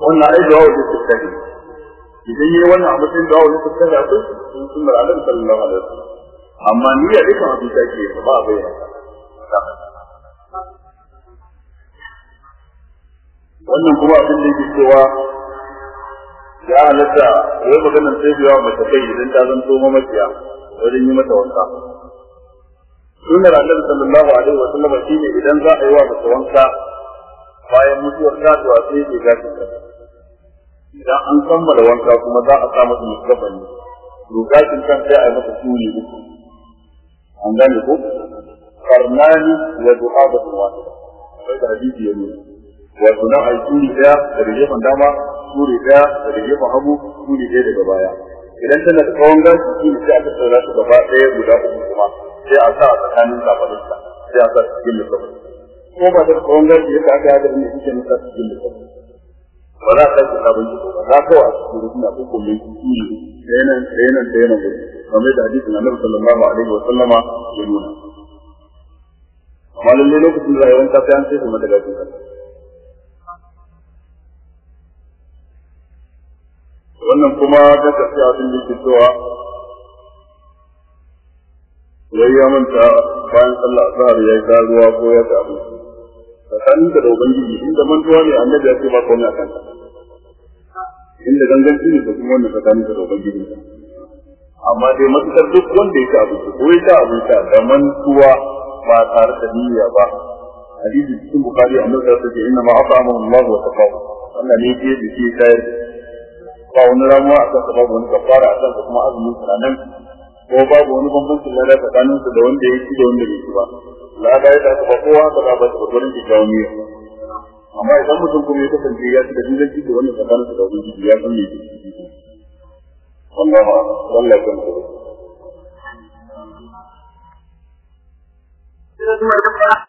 A: wannan ai kai idan yi wannan a matsayin dawo da su kai da su sun sallallahu alaihi wasallam. Amma abin da ba a wannan kuma abin da yake cewa ya halatta wai maganar sai biya mace kai idan ta zanto mamaciya wajen yi mata wanka. Sunnar annabi sallallahu alaihi wa sallam shine idan za a yi wa mace wanka bayan mutuwar ta to a sai ke idan an kammala wanka kuma za a sa masa to gashin kan sai a yi masa suri uku. An gane ko? Karnani wa du'abatu wahida sai da hadisi ya nuna. Wato nan a yi suri ɗaya daga gefen dama suri ɗaya daga gefen hagu suri ɗaya daga baya. Idan tana da tsawon gashi shi ne sai a tattauna su gaba ɗaya guda uku kuma. Sai a sa a tsakanin kafaɗinsa sai a sa cikin lissafin ko ba da tsawon gashi yadda aka yaga ne shi ke nisa cikin lissafin ba za a sake sabon ba. Za kawai a cikin rukuna ko kuma yi turi ɗaya nan ɗaya nan ɗaya nan gudu. Kamar da hadisin annabi sallallahu alaihi wa sallama ya nuna. Amma lallai lokacin da rayuwar ta an sai kuma daga cikin wannan kuma ta abin da ke cewa ya manta bayan sallah azhar ya ga ruwa ko ya ta abin tsakanin da ubangiji inda mantuwa ne annabi ya ce ba komai akan ka inda ganganci ne da kuma wannan tsakanin da ubangiji amma dai matuƙar duk wanda ya ci abinci ko ya ci abinci da mantuwa ba tare da niyya ba hadisi cikin bukari annabi ya ce inna ma at'amahu Allah wa taqaw wannan ne ke da shi. Kai ba wani ramuwa a kansa babu wani kafara a kansa kuma azumin sa ko babu wani bambancin lada tsakanin da wanda ya ci da wanda bai ci ba. Lada ya ba kowa ba za ba su gurin kyakkyawan niyya amma idan mutum kuma ya kasance ya ci da dinganci da wannan tsakanin su da wani ya san me ke ciki. Wallahu wallahi kan ku